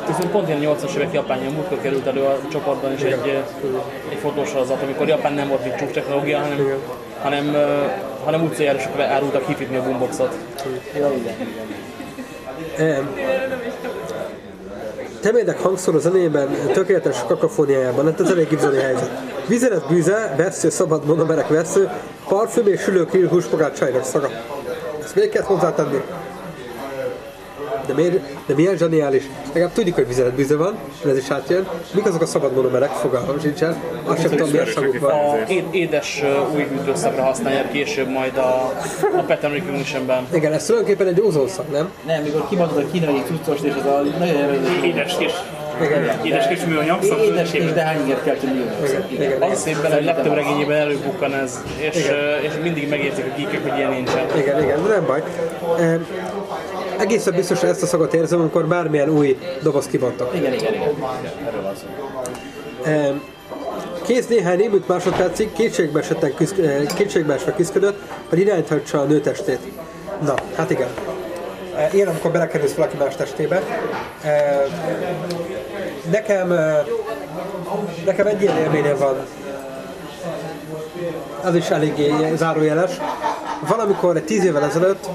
Speaker 2: Viszont pont ilyen 80-as évek Japánja múltkor került elő a csoportban is egy, egy fotósorozat, amikor Japán nem volt még csúcs technológia, hanem, hanem, hanem utcajárosok árultak hifitni a boomboxot.
Speaker 1: Temérdek hangszóró zenében, tökéletes kakafóniájában, hát ez elég gipzoni helyzet. Vizelet bűze, vesző, szabad monomerek vesző, parfüm és sülőkül húspogárt sajnak szaga. Ezt még kell hozzátenni. De, miért, de milyen zseniális. Legalább tudjuk, hogy vizelet bűze van, mert ez is átjön. Mik azok a szabad monomerek, fogalmam sincsen. Azt sem tudom, milyen szaguk van.
Speaker 2: A édes új hűtőszakra használják később majd a, a pattern recognitionben.
Speaker 1: Igen, ez tulajdonképpen egy ózonszag, nem?
Speaker 4: Nem, mikor kimondod a kínai cuccost, és az a nagyon
Speaker 5: Édes kis, édes kis műanyag, szóval
Speaker 4: édes és de hány ingert kell tudni
Speaker 1: Igen,
Speaker 2: Az szép benne, hogy legtöbb regényében előbukkan ez, és, és mindig megértik a geekek, hogy ilyen nincsen.
Speaker 1: Igen, igen, de nem baj. Egészen biztos, hogy ezt a szagot érzem, amikor bármilyen új doboz kibontok.
Speaker 4: Igen, igen, igen. Erről van szó.
Speaker 1: Kész néhány rébült másodpercig kétségbeesetten küzd, eh, kétségbeesve küzdött, hogy irányíthatsa a nő testét. Na, hát igen. E, Ilyen, amikor belekerülsz valaki más testébe. E, Nekem, eh, nekem egy ilyen élményem van. Az is eléggé zárójeles. Valamikor tíz évvel ezelőtt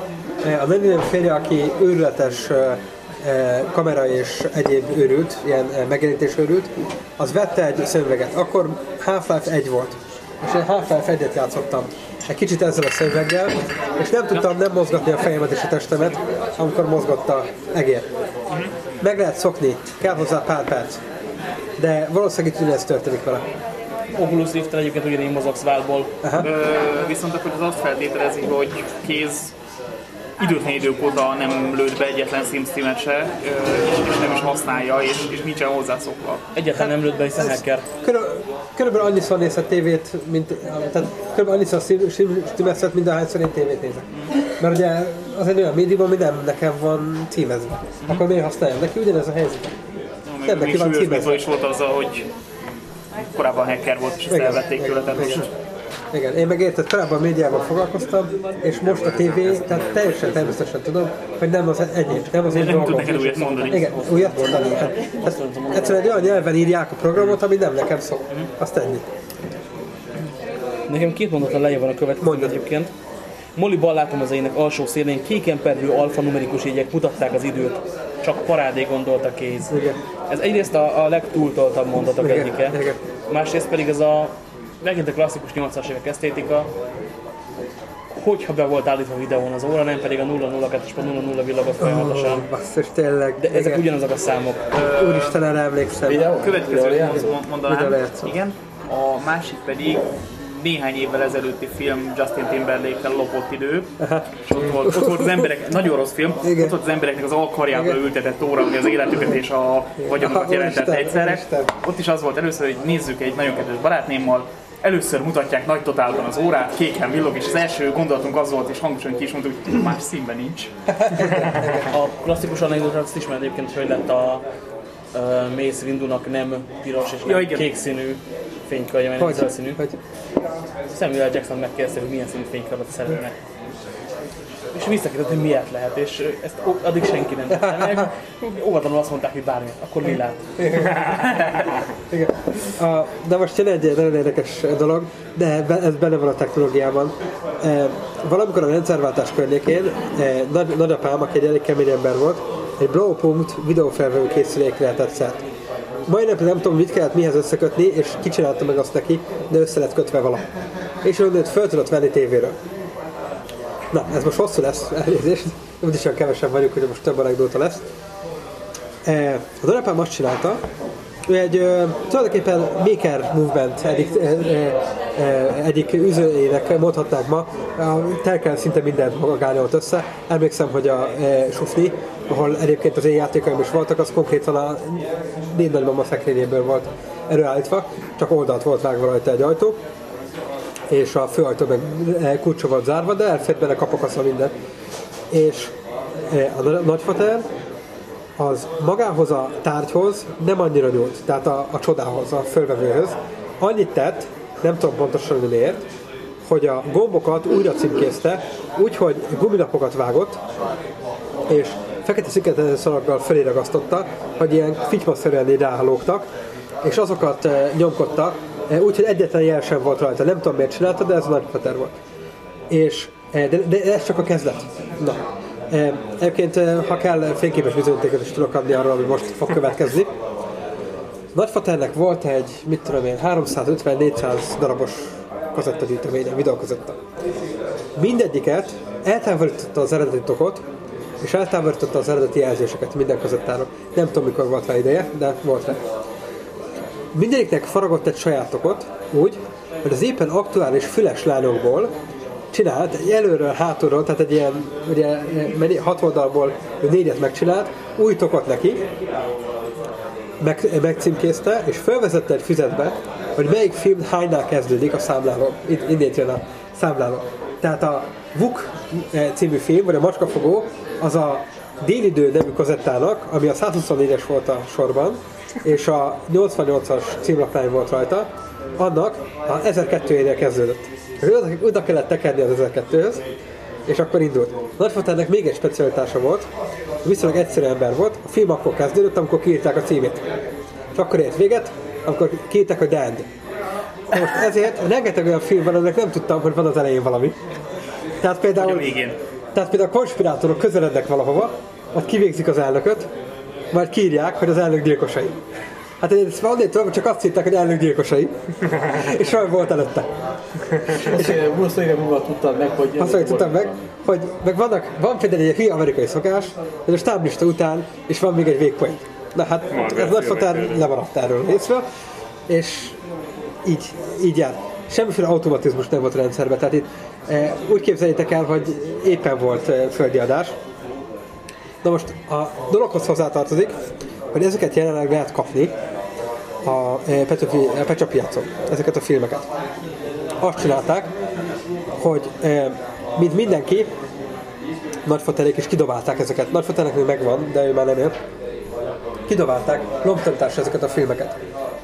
Speaker 1: eh, a nagynőm férje, aki őrületes eh, eh, kamera és egyéb őrült, ilyen megjelenítés őrült, az vette egy szemüveget. Akkor Half-Life 1 volt. És én Half-Life 1-et játszottam. Egy kicsit ezzel a szemüveggel, és nem tudtam nem mozgatni a fejemet és a testemet, amikor mozgott a egér. Meg lehet szokni, kell hozzá pár perc. De valószínűleg itt ugyanez történik vele.
Speaker 2: Oculus Rift-tel egyébként ugyanígy mozogsz válból.
Speaker 1: Aha.
Speaker 5: Ö, viszont akkor az azt feltételezi, hogy kéz időtlen idők óta nem lőtt be egyetlen SimSteam-et se, és, és nem is használja, és, és nincsen hozzászokva.
Speaker 2: Egyáltalán nem lőtt be, hiszen hacker.
Speaker 1: Körül, körülbelül annyiszor nézett tévét, mint, tehát körülbelül annyiszor sim- sim- stimeszett, mint ahányszor én tévét nézek. Mert ugye az egy olyan médium, ami nem nekem van címezve. Akkor miért használjam? Neki ugyanez a helyzet. Nem, neki van címezve.
Speaker 5: Is volt azzal, hogy korábban hacker volt, és ezt elvették tőle, tehát most
Speaker 1: Igen, én meg érted, korábban médiában foglalkoztam, és most a tévé, tehát teljesen természetesen tudom, hogy nem az enyém, nem az én
Speaker 5: nem
Speaker 1: dolgom.
Speaker 5: neked újat mondani.
Speaker 1: Igen, újat mondani. Hát, hát, egyszerűen egy olyan nyelven írják a programot, ami nem nekem szól. Azt ennyi.
Speaker 2: Nekem két mondatra lejjebb van a következő
Speaker 1: Mondjad.
Speaker 2: egyébként. Molly látom az ének alsó szélén kékenpergő alfanumerikus jegyek mutatták az időt. Csak parádé gondolta kéz.
Speaker 1: Igen.
Speaker 2: Ez egyrészt a, a legtúltoltabb mondatok
Speaker 1: Igen,
Speaker 2: egyike.
Speaker 1: igen.
Speaker 2: Másrészt pedig ez a megint a klasszikus 80-as évek esztétika, hogyha be volt állítva a videón az óra, nem pedig a 002-00 villogott folyamatosan.
Speaker 1: Oh, basszus, tényleg.
Speaker 2: De ezek
Speaker 1: igen.
Speaker 2: ugyanazok a számok.
Speaker 1: Úristen, erre emlékszem.
Speaker 4: Videó?
Speaker 5: következő
Speaker 4: Videó?
Speaker 5: mondanám.
Speaker 1: Videójátszó.
Speaker 5: Igen. A másik pedig néhány évvel ezelőtti film Justin Timberlake-kel lopott idő. És ott volt, ott volt az emberek, nagyon rossz film,
Speaker 1: Igen.
Speaker 5: ott volt az embereknek az alkarjába ültetett óra, ami az életüket és a vagyonukat jelentett egyszerre. Ott is az volt először, hogy nézzük egy nagyon kedves barátnémmal, Először mutatják nagy totálban az órát, kéken villog, és az első gondolatunk az volt, és hangosan ki is mondtuk, hogy más színben nincs.
Speaker 2: A klasszikus anekdotát azt ismered egyébként, hogy lett a uh, Mace Windunak nem piros és
Speaker 5: Ja,
Speaker 2: nem kék színű fénykardja, mert nem színű.
Speaker 1: Hogy?
Speaker 2: Samuel Jackson megkérdezte, hogy milyen színű fénykardot szeretne. És visszakérdezte, hogy miért lehet, és ezt addig senki nem tudta meg. Óvatlanul azt mondták, hogy bármi, akkor lilát.
Speaker 1: Igen. A, de most jön egy nagyon érdekes dolog, de ez benne van a technológiában. E, valamikor a rendszerváltás környékén e, nagy, nagyapám, aki egy elég kemény ember volt, egy Blowpunkt videófelvevő készülékre. Mai napig nem tudom, mit kellett mihez összekötni, és kicsinálta meg azt neki, de össze lett kötve vala. És onnan föl tudott venni tévéről. Na, ez most hosszú lesz, elnézést. Úgyis olyan kevesen vagyunk, hogy most több anekdóta lesz. E, A nagyapám azt csinálta, ő egy ö, tulajdonképpen maker movement egyik, ö, ö, ö, egyik üzőjének mondhatnánk ma, Telkel szinte mindent magányolt össze. Emlékszem, hogy a e, Sufni, ahol egyébként az én játékaim is voltak, az konkrétan a én nagymama szekrényéből volt előállítva, csak oldalt volt vágva rajta egy ajtó, és a főajtó meg e, kulcsa volt zárva, de elfért bele kapakasz a minden. És e, a na- nagyfater az magához a tárgyhoz nem annyira nyúlt, tehát a, a csodához, a fölvevőhöz. Annyit tett, nem tudom pontosan miért, hogy a gombokat újra címkézte, úgyhogy gumilapokat vágott, és fekete sziketező szalaggal feléragasztotta, hogy ilyen fitymaszerűen így ráhalógtak, és azokat eh, nyomkodta, eh, úgyhogy egyetlen jel sem volt rajta. Nem tudom miért csinálta, de ez a nagyfater volt. És, eh, de, de ez csak a kezdet. Na. Eh, Egyébként, ha kell, fényképes bizonyítékot is tudok adni arról, ami most fog következni. Nagyfaternek volt egy, mit tudom én, 350-400 darabos kazettagyűjteménye, videókazetta. Mindegyiket eltávolította az eredeti tokot, és eltávolította az eredeti jelzéseket minden kazettára. Nem tudom, mikor volt rá ideje, de volt rá. Mindegyiknek faragott egy saját tokot, úgy, hogy az éppen aktuális füles lányokból csinált egy előről, hátulról, tehát egy ilyen, ugye, hat oldalból négyet megcsinált, új tokot neki, meg, megcímkézte, és felvezette egy füzetbe, hogy melyik film hánynál kezdődik a számláló. Itt, innét jön a számláló. Tehát a Vuk eh, című film, vagy a Macskafogó, az a Délidő nevű kazettának, ami a 124-es volt a sorban, és a 88-as címlaplány volt rajta, annak a 1002-énél kezdődött. Oda, kellett tekerni az 1002-höz, és akkor indult. Nagyfaternek még egy specialitása volt, viszonylag egyszerű ember volt, a film akkor kezdődött, amikor kiírták a címét. És akkor ért véget, amikor kiírták a Dand. Most ezért rengeteg olyan film van, aminek nem tudtam, hogy van az elején valami. Tehát például, tehát például a konspirátorok közelednek valahova, ott kivégzik az elnököt, majd kiírják, hogy az elnök gyilkosai. Hát én ezt hogy csak azt írták, hogy elnök gyilkosai. És sajnos volt előtte.
Speaker 4: És eh, 20 éve múlva tudtad meg, hogy...
Speaker 1: Azt mondja, tudtam meg, hogy meg vannak, van például egy hülye amerikai szokás, hogy a stáblista után is van még egy végpoint. Na hát,
Speaker 3: Margaret
Speaker 1: ez nagyfatár
Speaker 3: filmeknél.
Speaker 1: lemaradt erről a részről, és így, így jár. Semmiféle automatizmus nem volt a rendszerben, tehát itt e, úgy képzeljétek el, hogy éppen volt e, földi adás. Na most a dologhoz hozzátartozik, hogy ezeket jelenleg lehet kapni a e, Petőfi, a Pecsa piacon, ezeket a filmeket. Azt csinálták, hogy e, mint mindenki, nagyfotelék is kidobálták ezeket. Nagyfotelnek még megvan, de ő már nem él. Kidobálták lomtanításra ezeket a filmeket.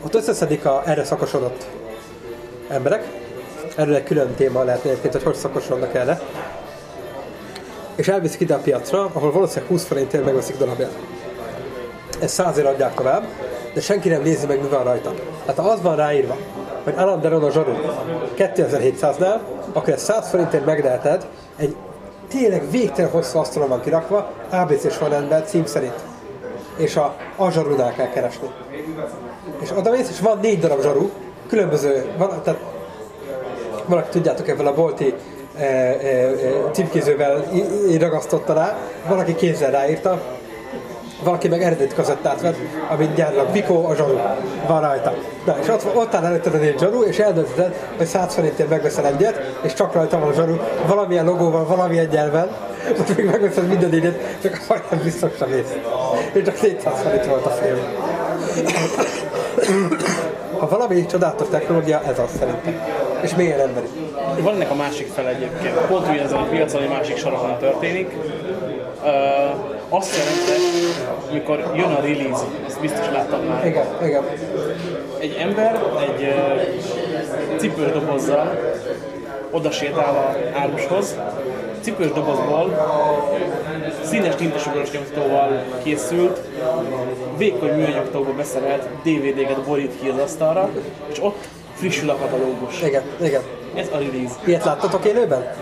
Speaker 1: Ott összeszedik a erre szakosodott emberek. Erről egy külön téma lehetne egyébként, hogy hogy szakosodnak erre. És elviszik ide a piacra, ahol valószínűleg 20 forintért megveszik darabját. Ezt százért adják tovább, de senki nem nézi meg, mi van rajta. Tehát ha az van ráírva, hogy Alan Deron a zsaru 2700-nál, akkor ezt 100 forintért megdeheted, egy tényleg végtelen hosszú asztalon van kirakva, ABC sorrendben cím szerint. És a, a zsarunál kell keresni. És oda mész, és van négy darab zsaru, különböző, van, tehát valaki tudjátok ebben a bolti e, e, e, címkézővel ragasztotta rá, valaki kézzel ráírta, valaki meg eredeti kazettát vett, amit gyárnak Biko a zsaru van rajta. Na, és ott, ott áll előtted a négy zsaru, és eldöntöd, hogy 100 forintért megveszel egyet, és csak rajta van a zsaru, valamilyen logóval, valamilyen nyelven, most még megveszed minden négyet, csak majdnem biztos sem mész. És csak 400 forint volt a film. Ha valami csodálatos technológia, ez az szerintem. És milyen emberi.
Speaker 2: Van ennek a másik fel egyébként. Pont ugyanezen a piacon egy másik sarokon történik. Uh, azt jelenti, amikor jön a release, ezt biztos láttad már.
Speaker 1: Igen, igen.
Speaker 2: Egy ember egy uh, cipős dobozzal oda sétál a árushoz, cipős dobozból színes tintasugaros nyomtatóval készült, vékony műanyagtóba beszerelt DVD-ket borít ki az asztalra, és ott frissül a katalógus.
Speaker 1: Igen, igen.
Speaker 2: Ez a release.
Speaker 1: Ilyet láttatok élőben?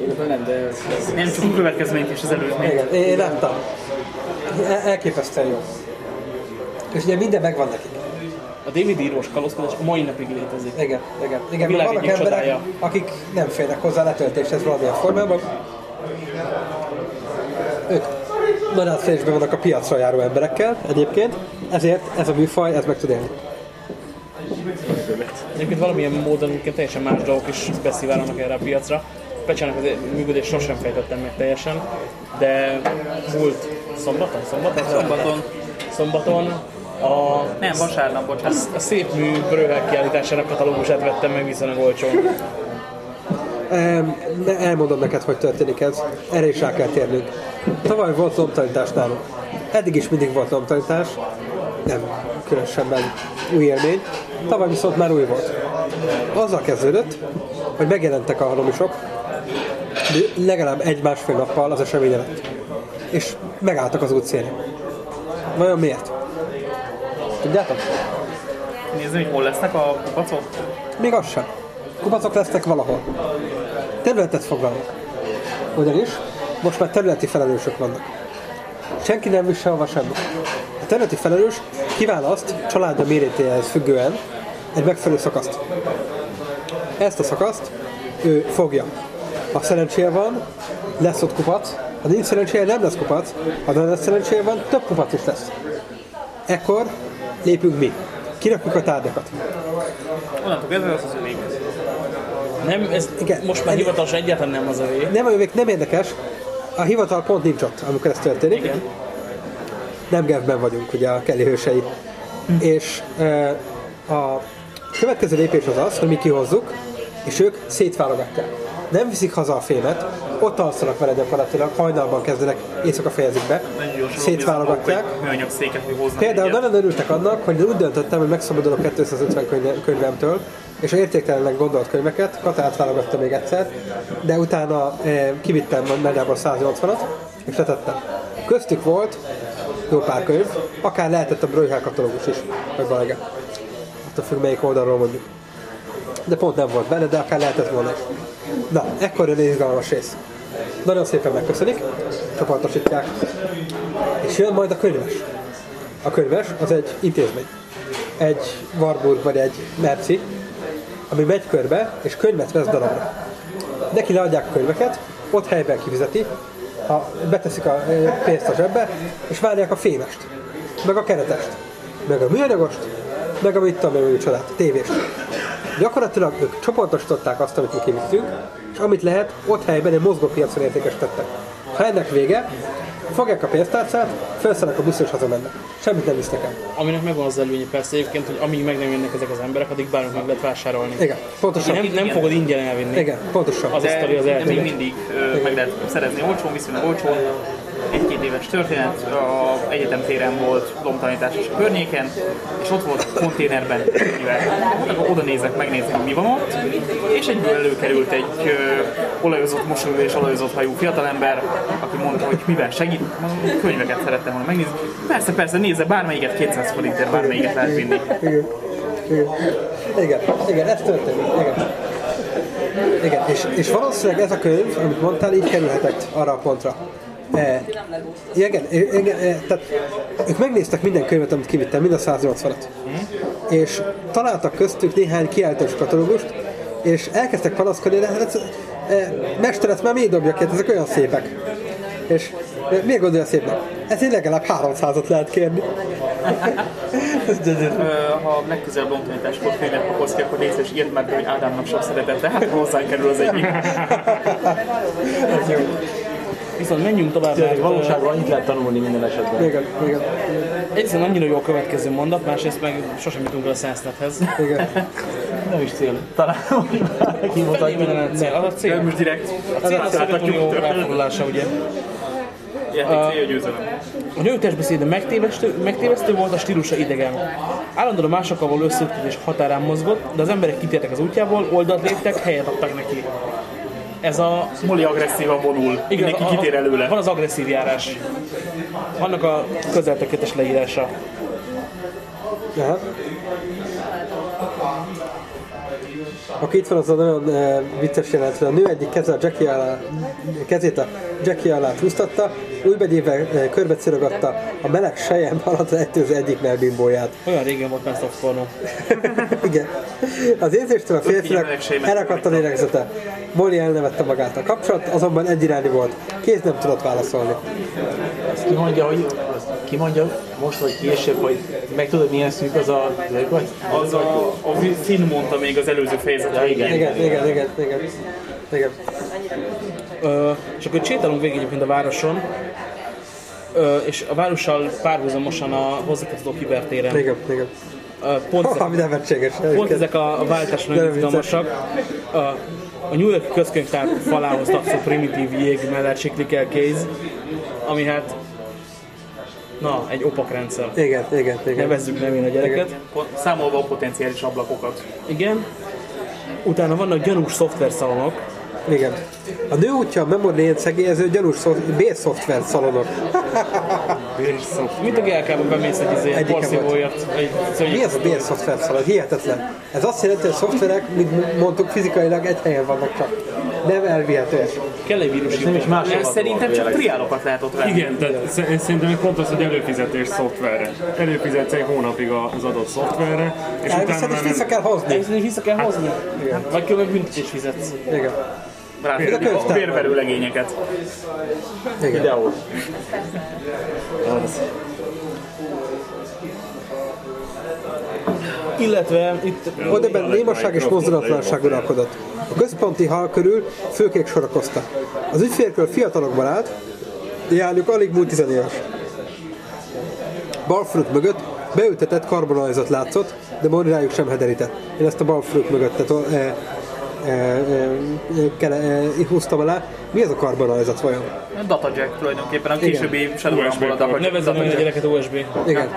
Speaker 4: Élőben nem, de ez, ez
Speaker 5: Nem csak a következményt és az előzményt.
Speaker 1: Igen, én láttam. El- Elképesztően jó. És ugye minden megvan nekik.
Speaker 2: A David írós kalózkodás a mai napig létezik.
Speaker 1: Igen, igen. igen vannak emberek,
Speaker 2: csodája.
Speaker 1: akik nem férnek hozzá letöltéshez valamilyen formában. Ők nagy átfedésben vannak a piacra járó emberekkel egyébként, ezért ez a műfaj, ez meg tud élni.
Speaker 2: Egyébként valamilyen módon egyébként teljesen más dolgok is beszivárognak erre a piacra. Pecsának az működést sosem fejtettem meg teljesen, de múlt szombaton? Szombaton?
Speaker 5: Szombaton.
Speaker 2: Szombaton a,
Speaker 5: Nem, vasárnap, bocsánat.
Speaker 2: a szép mű Bröhel kiállításának katalógusát vettem meg viszonylag olcsón.
Speaker 1: Ne- Elmondom neked, hogy történik ez. Erre is rá kell térnünk. Tavaly volt lomtanítás nálunk. Eddig is mindig volt lomtanítás. Nem különösebben új élmény. Tavaly viszont már új volt. Azzal kezdődött, hogy megjelentek a halomisok, de legalább egy-másfél nappal az esemény előtt. és megálltak az útszélén. Vajon miért? Tudjátok?
Speaker 5: Nézzük, hogy hol lesznek a kupacok.
Speaker 1: Még az sem. Kupacok lesznek valahol. Területet foglalnak. Ugyanis most már területi felelősök vannak. Senki nem visz sehova semmi. A területi felelős kiválaszt családja méretéhez függően egy megfelelő szakaszt. Ezt a szakaszt ő fogja. Ha szerencséje van, lesz ott kupac, ha nincs szerencséje, nem lesz kupac, ha nem lesz szerencséje van, több kupac is lesz. Ekkor lépünk mi. Kirakjuk a tárgyakat.
Speaker 5: Onnantól kezdve az az övék.
Speaker 2: Nem, ez
Speaker 1: Igen.
Speaker 2: most már hivatalosan egyáltalán nem az övé.
Speaker 1: Nem, még nem érdekes, a hivatal pont nincs ott, amikor ez történik.
Speaker 2: Igen.
Speaker 1: Nem Gevben vagyunk, ugye a Kelly hősei. És e, a következő lépés az az, hogy mi kihozzuk, és ők szétválogatják. Nem viszik haza a fémet, ott alszanak vele gyakorlatilag, hajnalban kezdenek, éjszaka fejezik be, szétválogatják. Például nagyon örültek annak, hogy úgy döntöttem, hogy megszabadulok 250 könyve- könyvemtől, és a értéktelennek gondolt könyveket, Katát válogattam még egyszer, de utána eh, kivittem nagyjából 180-at, és letettem. Köztük volt jó pár könyv, akár lehetett a Breuer katalógus is, vagy valami. Attól függ, melyik oldalról mondjuk. De pont nem volt benne, de akár lehetett volna. Na, ekkor jön izgalmas rész. Nagyon szépen megköszönik, csoportosítják, és jön majd a könyves. A könyves az egy intézmény. Egy Warburg vagy egy Merci, ami megy körbe, és könyvet vesz darabra. Neki leadják a könyveket, ott helyben kifizeti, ha beteszik a pénzt a zsebbe, és várják a fémest, meg a keretest, meg a műanyagost, meg a mit tudom én, csodát, tévést. Gyakorlatilag ők csoportosították azt, amit mi kivittünk, és amit lehet, ott helyben egy mozgópiacon értékesítettek. Ha ennek vége, fogják a pénztárcát, felszállnak a buszra és hazamennek. Semmit nem visznek el.
Speaker 2: Aminek megvan az előnye persze egyébként, hogy amíg meg nem jönnek ezek az emberek, addig bármit meg lehet vásárolni.
Speaker 1: Igen, pontosan.
Speaker 2: Nem, nem fogod ingyen elvinni.
Speaker 1: Igen, pontosan.
Speaker 2: Az a sztori az
Speaker 5: de, de még mindig ö, meg lehet szerezni olcsón, viszonylag olcsón. Egy-két éves történet, a egyetem téren volt lomtanítás is a környéken, és ott volt konténerben mivel. Akkor oda nézek, megnézem, mi van ott, és egyből előkerült egy ö, olajozott mosolyú és olajozott hajú fiatalember, aki mondta, hogy mivel segít, mondom, könyveket szerettem volna megnézni. Persze, persze, nézze, bármelyiket 200 forintért, bármelyiket lehet vinni.
Speaker 1: Igen. Igen. Igen, igen, ez történik. Igen. Igen, és, és valószínűleg ez a könyv, amit mondtál, így kerülhetett arra a pontra. E, igen, igen, e, tehát ők megnéztek minden könyvet, amit kivittem, mind a 180-at. És találtak köztük néhány kiáltós katalógust, és elkezdtek panaszkodni, de hát, e, mester, ezt már miért dobja ki, hát ezek olyan szépek. És e, miért gondolja szépnek? Ezért legalább 300-at lehet kérni.
Speaker 5: Ha legközelebb lomtanításkor könyvet kapsz ki, akkor nézd és írd meg, hogy Ádámnak sok szeretete, hát hozzánk kerül az egyik.
Speaker 2: Viszont menjünk tovább, mert
Speaker 6: Valóságban annyit lehet tanulni minden esetben.
Speaker 1: Igen, igen,
Speaker 2: egyrészt annyira jó a következő mondat, másrészt meg sosem jutunk el a Sensnethez.
Speaker 1: igen.
Speaker 6: Nem is cél. Talán most már kimutatjuk.
Speaker 2: Lenne cél. Az a cél.
Speaker 5: Most direkt.
Speaker 2: A cél a Szovjetunió elfoglalása, ugye.
Speaker 5: Játék célja győzelem.
Speaker 2: A nőtes beszéde megtévesztő, megtévesztő volt, a stílusa idegen. Állandóan másokkal való összeütközés határán mozgott, de az emberek kitértek az útjából, oldalt léptek, helyet adtak neki. Ez a...
Speaker 5: Moli agresszívan vonul, mindenki
Speaker 2: a-
Speaker 5: kitér előle.
Speaker 2: Van az agresszív járás. Vannak a közelteketes leírása.
Speaker 1: Aha. Aki itt van, az a nagyon uh, vicces jelent, hogy a nő egyik keze a Jackie alá, kezét a Jackie alá húztatta, újbegyével uh, körbe cirogatta a meleg sejem alatt rejtőző egyik melbimbóját.
Speaker 2: Olyan régen volt már porno.
Speaker 1: Igen. Az érzéstől a férfinak elakadt a lélegzete. Molly elnevette magát. A kapcsolat azonban egyirányú volt. Kéz nem tudott válaszolni.
Speaker 6: Azt ki mondja, hogy ki mondja most vagy később, hogy meg tudod milyen szűk az a vagy?
Speaker 5: Az a, a Finn mondta még az előző fejezet
Speaker 6: Ja, igen.
Speaker 1: Igen, igen, igen, igen. igen.
Speaker 2: Ö, és akkor sétálunk végig egyébként a városon, Ö, és a várossal párhuzamosan a hozzátartozó kibertéren.
Speaker 1: Igen, igen.
Speaker 2: Ö, Pont,
Speaker 1: Oh, ami nevetséges.
Speaker 2: pont ezek a váltások
Speaker 1: De
Speaker 2: nagyon izgalmasak. A, a New York közkönyvtár falához tartozó primitív jég mellett siklik el kéz, ami hát na, egy opak rendszer.
Speaker 1: Igen, igen, igen.
Speaker 2: Nevezzük nevén a gyereket.
Speaker 5: Pont- Számolva a potenciális ablakokat.
Speaker 2: Igen. Utána vannak gyanús szoftverszalonok,
Speaker 1: Igen. A nő útja a Memory Lane szegélyező gyanús szoft- B-szoftver szalonok.
Speaker 2: Mint a GLK-ban bemész egy izé, porszívóért,
Speaker 1: Mi ez a B-szoftver szalon? Hihetetlen. Ez azt jelenti, hogy a szoftverek, mint mondtuk, fizikailag egy helyen vannak csak. Nem elvihetőek.
Speaker 2: Kell egy vírus
Speaker 6: Nem is más
Speaker 5: Ez szerintem csak triálokat lehet ott venni.
Speaker 3: Igen, én szerintem hogy pont az, hogy előfizetés szoftverre. Előfizetsz egy hónapig az adott szoftverre, és utána
Speaker 1: Elviszed és
Speaker 3: már
Speaker 1: vissza
Speaker 3: nem...
Speaker 1: kell hozni.
Speaker 2: Is vissza kell hozni. Vagy különben büntetés fizetsz.
Speaker 1: Igen.
Speaker 5: Ráférdik a
Speaker 1: könyvtár.
Speaker 5: bérverő legényeket.
Speaker 1: Igen.
Speaker 6: Videó.
Speaker 2: Illetve itt
Speaker 1: Oda benne némaság és mozdulatlanság uralkodott. A központi hal körül főkék sorakoztak. Az ügyfélkör fiatalokban állt, járjuk alig múlt tizenéves. Balfruk mögött beültetett karbonajzat látszott, de Mori rájuk sem hederített. Én ezt a balfruk mögöttet e, e, e, e, kele, e, húztam alá. Mi ez a karbonajzat vajon?
Speaker 5: Data Jack tulajdonképpen, a későbbi Shadowrun-ból a Data
Speaker 2: nevezem
Speaker 5: Data
Speaker 2: a gyereket USB.
Speaker 1: Igen.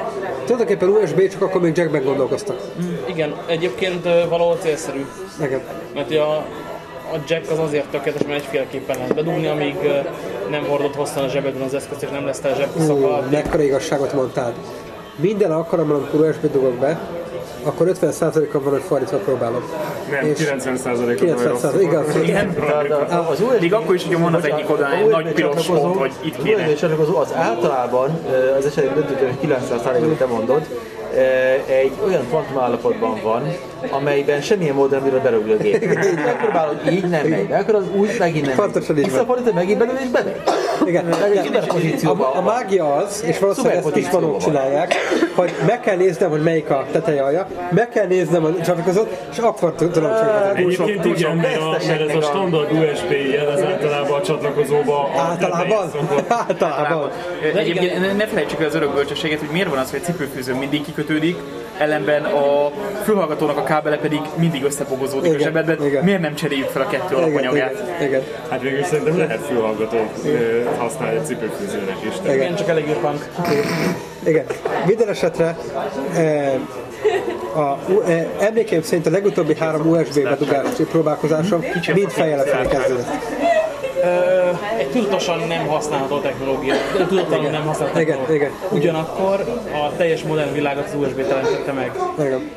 Speaker 1: Tulajdonképpen USB, csak akkor még jackben gondolkoztak.
Speaker 2: Igen, egyébként valahol célszerű.
Speaker 1: Igen.
Speaker 2: Mert a, a jack az azért tökéletes, mert egyféleképpen lehet bedugni, amíg nem hordod hosszan a zsebedben az eszközt, és nem lesz te a
Speaker 1: Ú,
Speaker 2: zsebszaka.
Speaker 1: mekkora igazságot mondtál. Minden alkalommal, amikor USB dugok be, akkor 50%-a van, hogy fordítva próbálom.
Speaker 3: Nem,
Speaker 1: És
Speaker 3: 90%-ot
Speaker 1: 90%, igaz.
Speaker 5: Igen,
Speaker 6: Tehát az USB
Speaker 5: Még akkor is, hogyha van az egyik oldalon egy nagy piros pont, hogy itt
Speaker 6: Az
Speaker 5: kéne.
Speaker 6: USB csatlakozó az általában, az esetben döntő, hogy 90% amit te mondod, egy olyan kvantum állapotban van, amelyben semmilyen módon nem berúgni a gép. Megpróbálod így, nem megy. Megpróbálod úgy, megint nem
Speaker 1: Pontosan
Speaker 6: megy. Visszafordítod, megint belül és bemegy.
Speaker 1: Igen.
Speaker 6: Egy
Speaker 1: A, a mágia az, és valószínűleg ezt is
Speaker 6: van.
Speaker 1: csinálják, hogy meg kell néznem, hogy melyik a teteje alja, meg kell néznem a csapakozót, és akkor tudom csak
Speaker 3: Egyébként igen, mert, ez a standard USB jel, az általában a csatlakozóba
Speaker 1: Általában? Általában.
Speaker 5: Egyébként ne- ne felejtsük el az örök bölcsességet, hogy miért van az, hogy a cipőfűző mindig kikötődik, ellenben a fülhallgatónak a kábele pedig mindig összepogozódik a
Speaker 1: Igen,
Speaker 5: zsebedben.
Speaker 1: igen.
Speaker 5: Miért nem cseréljük fel a kettő
Speaker 1: Igen,
Speaker 5: alapanyagát?
Speaker 1: igen, igen.
Speaker 3: Hát végül szerintem lehet fülhallgatót használni a cipőfűzőnek is. de-
Speaker 2: Igen, csak elég punk.
Speaker 1: Igen. Minden esetre e, a, e, emlékeim szerint a legutóbbi három USB bedugási próbálkozásom mind fejjel felé kezdődött.
Speaker 2: Egy tudatosan nem használható technológia. De Tudatlanul nem használható
Speaker 1: Igen, igen.
Speaker 2: Ugyanakkor a teljes modern világot az USB teremtette meg.
Speaker 1: Igen.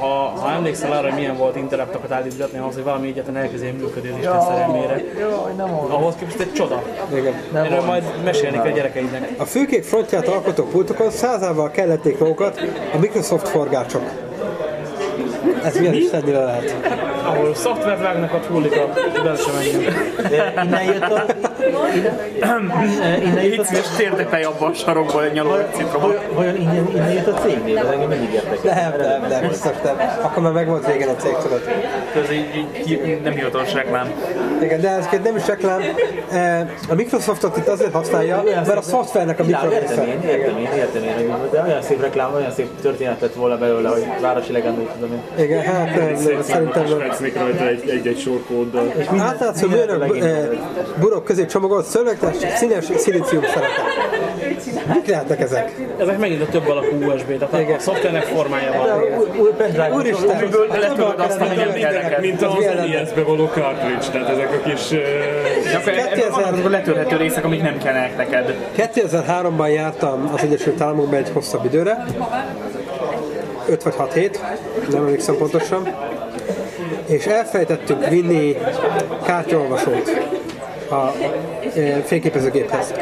Speaker 2: Ha, ha emlékszel arra, hogy milyen volt interruptokat állítgatni ahhoz, hogy valami egyetlen elkezdjen működni az Isten szerelmére.
Speaker 6: Jaj, nem.
Speaker 2: Ahhoz képest egy csoda.
Speaker 1: Igen.
Speaker 2: Erről majd mesélni kell a gyerekeidnek.
Speaker 1: A főkék frontját alkotó pultokon százával kellették magukat a Microsoft forgácsok. Ez milyen istennyire lehet?
Speaker 2: Ahol szoftvert vágnak, ott hullik a bele sem engem.
Speaker 6: Innen jött a...
Speaker 5: Légy szíves, térdepelj abba a sarokba nyaló citromot.
Speaker 6: Vajon- innen, innen jött a cégnév? Ez engem mindig érdekel.
Speaker 1: Nem, nem, nem, biztos nem. Akkor már megvolt régen a cég, tudod.
Speaker 5: Ez így, így nem hivatalos reklám.
Speaker 1: Igen, de ez nem is reklám. Eh, A Microsoftot itt azért használja, mert a szoftvernek a mikro
Speaker 6: értem én, értem én, értem én, de olyan szép reklám, olyan szép történet lett volna belőle, hogy városi legenda, tudom én.
Speaker 1: Igen, hát szerintem.
Speaker 3: Fetszik rajta egy- egy-egy sorkóddal.
Speaker 1: Eh, burok közé csomagolt szövegtes, színes szilícium szerepe. Mik lehetnek ezek?
Speaker 2: Ezek megint a több alakú USB, tehát a szoftvernek formája van.
Speaker 1: Úristen!
Speaker 5: Amiből letudod azt, neked.
Speaker 3: Mint az NES-be való cartridge, tehát ezek a kis...
Speaker 5: Akkor letörhető részek, amik nem kellnek neked.
Speaker 1: 2003-ban jártam az Egyesült Államokban egy hosszabb időre, 5 vagy 6 hét, nem emlékszem pontosan, és elfelejtettünk vinni kártyaolvasót a fényképezőgéphez.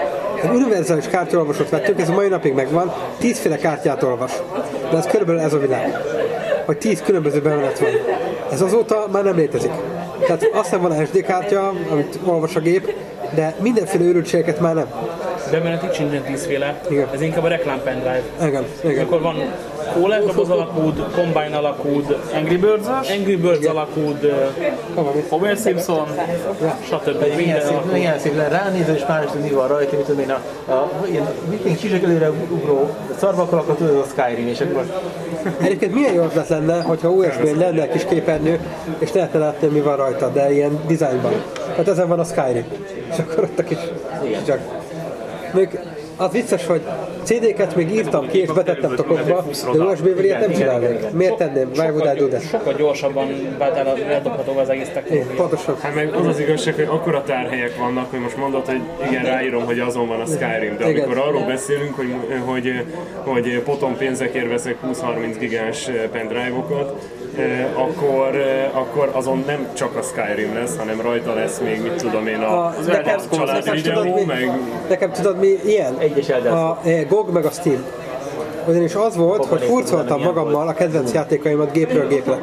Speaker 1: Egy univerzális kártyaolvasót vettünk, ez a mai napig megvan, 10 féle kártyát olvas. De ez körülbelül ez a világ, hogy 10 különböző bemenet van. Ez azóta már nem létezik. Tehát azt hiszem van SD kártya, amit olvas a gép, de mindenféle őrültségeket már nem.
Speaker 2: Bemenetik sincsen tízféle,
Speaker 1: Igen.
Speaker 2: ez inkább a reklám pendrive.
Speaker 1: Igen, igen.
Speaker 2: Akkor van Cola doboz alakúd, Combine alakúd,
Speaker 5: Angry Birds-os,
Speaker 2: Angry Birds alakúd,
Speaker 5: Homer Simpson,
Speaker 2: stb.
Speaker 6: Milyen
Speaker 2: Minden
Speaker 6: szép,
Speaker 2: alakúd.
Speaker 6: milyen szép le, ránéző és már is tudni, mi van rajta, mit tudom én, a, a ilyen viking sisek előre ugró szarvakkal, akkor tudod, a Skyrim, és akkor
Speaker 1: Egyébként milyen jó ötlet lenne, hogyha USB-n lenne egy kis képernyő, és lehetne látni, mi van rajta, de ilyen dizájnban. Tehát ezen van a Skyrim. És akkor ott a kis... Csak. Még az vicces, hogy CD-ket még írtam ki és betettem tokokba, de USB-vel ilyet nem csinálnék. Miért tenném? Why would I do that?
Speaker 2: Sokkal gyorsabban eldobható az egész technológia.
Speaker 1: Pontosan.
Speaker 3: Hát meg az az igazság, hogy akkora tárhelyek vannak, hogy most mondod, hogy igen, ráírom, hogy azon van a Skyrim, de
Speaker 1: Igen.
Speaker 3: amikor arról beszélünk, hogy, hogy, hogy potom pénzekért veszek 20-30 gigás pendrive-okat, akkor, akkor azon nem csak a Skyrim lesz, hanem rajta lesz még, mit tudom én, a,
Speaker 1: A, nekem,
Speaker 3: a család
Speaker 1: nekem, tudod,
Speaker 3: videó,
Speaker 1: mi,
Speaker 3: meg
Speaker 1: nekem tudod mi ilyen?
Speaker 6: Egyes Elder
Speaker 1: A e, GOG meg a Steam. Ugyanis az volt, hogy hurcoltam magammal a kedvenc játékaimat gépről gépre.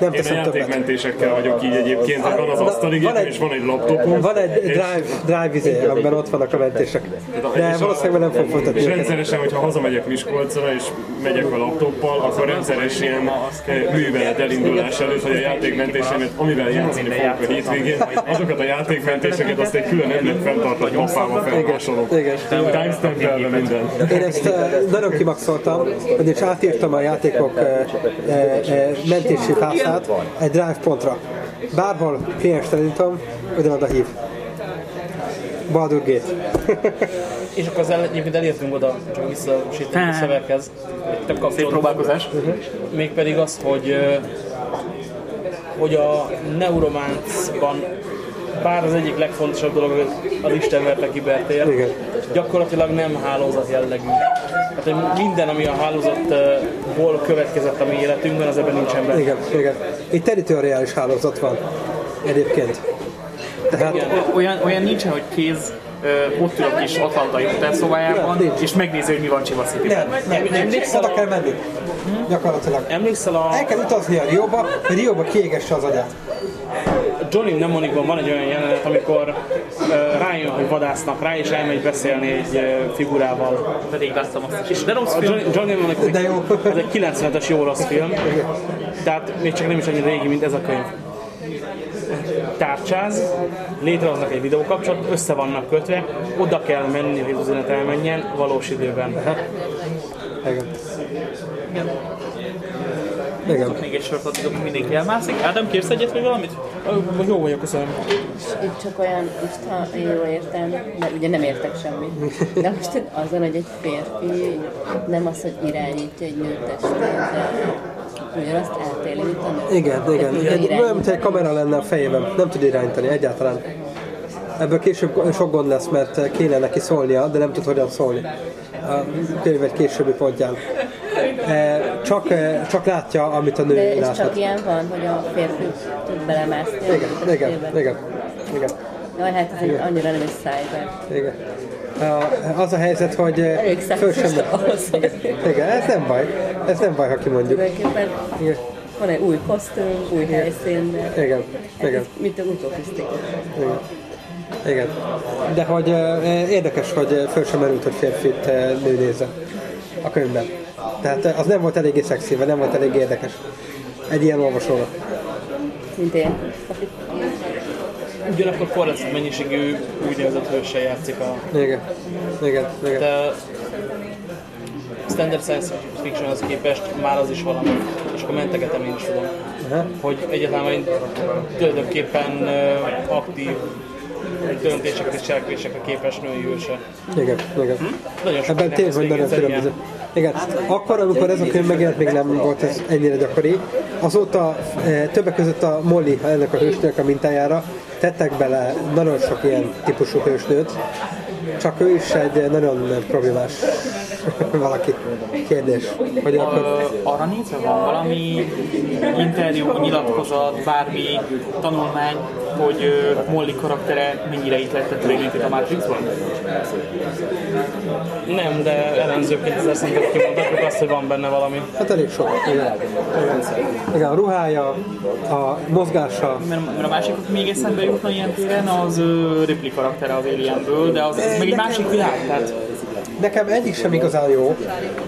Speaker 1: Nem
Speaker 3: én a
Speaker 1: teszem többet.
Speaker 3: játékmentésekkel vagyok így egyébként, hogy van az asztali
Speaker 1: van
Speaker 3: gépem
Speaker 1: egy-
Speaker 3: és van egy laptopom.
Speaker 1: Van egy drive, drive izé, amiben ott vannak a mentések. De valószínűleg nem fog folytatni
Speaker 3: És rendszeresen, hogyha hazamegyek Miskolcra és megyek a laptoppal, akkor rendszeres ilyen eh, művelet elindulás előtt, hogy a játékmentésemet, amivel játszani fogok a hétvégén, azokat a játékmentéseket azt egy külön emlét fenntartott mappába felmásolom. Timestampelve minden.
Speaker 1: Én ezt eh, nagyon kimaxoltam, hogy és átirtam a játékok eh, mentési pászát egy drive pontra. Bárhol klienst elindítom, ugyanoda hív. Baldur Gate.
Speaker 2: És akkor az el, egyébként elértünk oda, csak visszasítani a szöveghez, egy tök
Speaker 5: Szép próbálkozás.
Speaker 2: mégpedig az, hogy, hogy a Neuromanceban bár az egyik legfontosabb dolog hogy az Isten verte kibertér,
Speaker 1: Igen.
Speaker 2: gyakorlatilag nem hálózat jellegű. Hát hogy minden, ami a hálózatból következett a mi életünkben, az ebben nincsen benne.
Speaker 1: Igen, igen. Itt territoriális hálózat van egyébként. Tehát
Speaker 5: Olyan, olyan nincsen, hogy kéz ott ül a kis atlantai hotelszobájában, és megnézi, hogy mi van Csivaszipiben.
Speaker 1: nem, nem, nem,
Speaker 2: Emlékszel
Speaker 1: oda
Speaker 2: a-
Speaker 1: kell menni. Gyakorlatilag.
Speaker 2: Emlékszel a
Speaker 1: El kell utazni a Rióba, hogy Rióba kiégesse az agyát.
Speaker 2: Johnny Mnemonicban van egy olyan jelenet, amikor uh, rájön, hogy vadásznak rá, és elmegy beszélni egy uh, figurával.
Speaker 5: Pedig láttam azt is. De rossz
Speaker 2: A
Speaker 5: film.
Speaker 2: Johnny, Johnny Mnemonic
Speaker 1: De jó.
Speaker 2: az egy 90-es jó rossz film, tehát még csak nem is annyira régi, mint ez a könyv. Tárcsáz, létrehoznak egy videókapcsolatot, össze vannak kötve, oda kell menni, hogy az üzenet elmenjen valós időben.
Speaker 1: Igen. Igen.
Speaker 5: Még egy sort addig, amíg mindenki elmászik. Ádám, kérsz egyet vagy valamit?
Speaker 2: Ö, Jó vagyok, köszönöm.
Speaker 7: Itt csak olyan, most ha jól értem, mert ugye nem értek semmit, de most azon, hogy egy férfi nem az, hogy irányítja egy nő testét, de ugyanazt eltéli, a nő.
Speaker 1: Igen, igen. Egy, olyan, mint egy kamera lenne a fejében. Nem tud irányítani egyáltalán. Ebből később sok gond lesz, mert kéne neki szólnia, de nem tud hogyan szólni. A könyv egy későbbi pontján. E, Csak, e, csak látja, amit a nő
Speaker 7: De ez
Speaker 1: láthat.
Speaker 7: csak ilyen van, hogy a férfi tud belemászni
Speaker 1: Igen, igen, igen, igen,
Speaker 7: Jaj, hát ez egy, annyira nem egy szájban.
Speaker 1: igen. A- Az a helyzet, hogy
Speaker 7: Elég
Speaker 1: föl sem... Igen, ez nem baj. Ez nem baj, ha kimondjuk. Igen,
Speaker 7: van egy új kosztüm, új helyszín, de
Speaker 1: igen,
Speaker 7: ez
Speaker 1: igen.
Speaker 7: mint a utopisztikus.
Speaker 1: Igen. Igen. De hogy eh, érdekes, hogy föl sem merült, hogy férfit eh, nő nézze a könyvben. Tehát eh, az nem volt eléggé szexi, vagy nem volt elég érdekes. Egy ilyen olvasónak.
Speaker 7: Mint én.
Speaker 2: Ugyanakkor korlátozott mennyiségű úgynevezett hőssel játszik a
Speaker 1: Igen. Igen. Igen.
Speaker 2: de standard science fictionhoz képest már az is valami, és akkor mentegetem én is tudom,
Speaker 1: Aha.
Speaker 2: hogy egyáltalán tulajdonképpen ö, aktív döntéseket és cselekvésekre képes női hőse.
Speaker 1: Igen. Igen.
Speaker 2: Nagyon sok
Speaker 1: Ebben tényleg, hogy nagyon különböző. Igen, akkor, amikor ez a könyv megjelent, még nem volt ez ennyire gyakori. Azóta e, többek között a Molly, ennek a hősnőnek a mintájára tettek bele nagyon sok ilyen típusú hősnőt, csak ő is egy nagyon problémás valaki. Kérdés, hogy akkor
Speaker 5: arra nézve van valami interjú, nyilatkozat, bármi tanulmány, hogy Molly karaktere mennyire ítéltette rémített a Matrixban?
Speaker 2: Nem, de ellenzőként ezer szintet kimondhatjuk azt, hogy van benne valami.
Speaker 1: Hát elég sok. Igen. Igen, a ruhája, a mozgása,
Speaker 5: Mert, mert a másik, aki még eszembe jutna ilyen téren, az Ripley karaktere az Alienből, de az, az meg egy másik világ, tehát
Speaker 1: Nekem egyik sem igazán jó,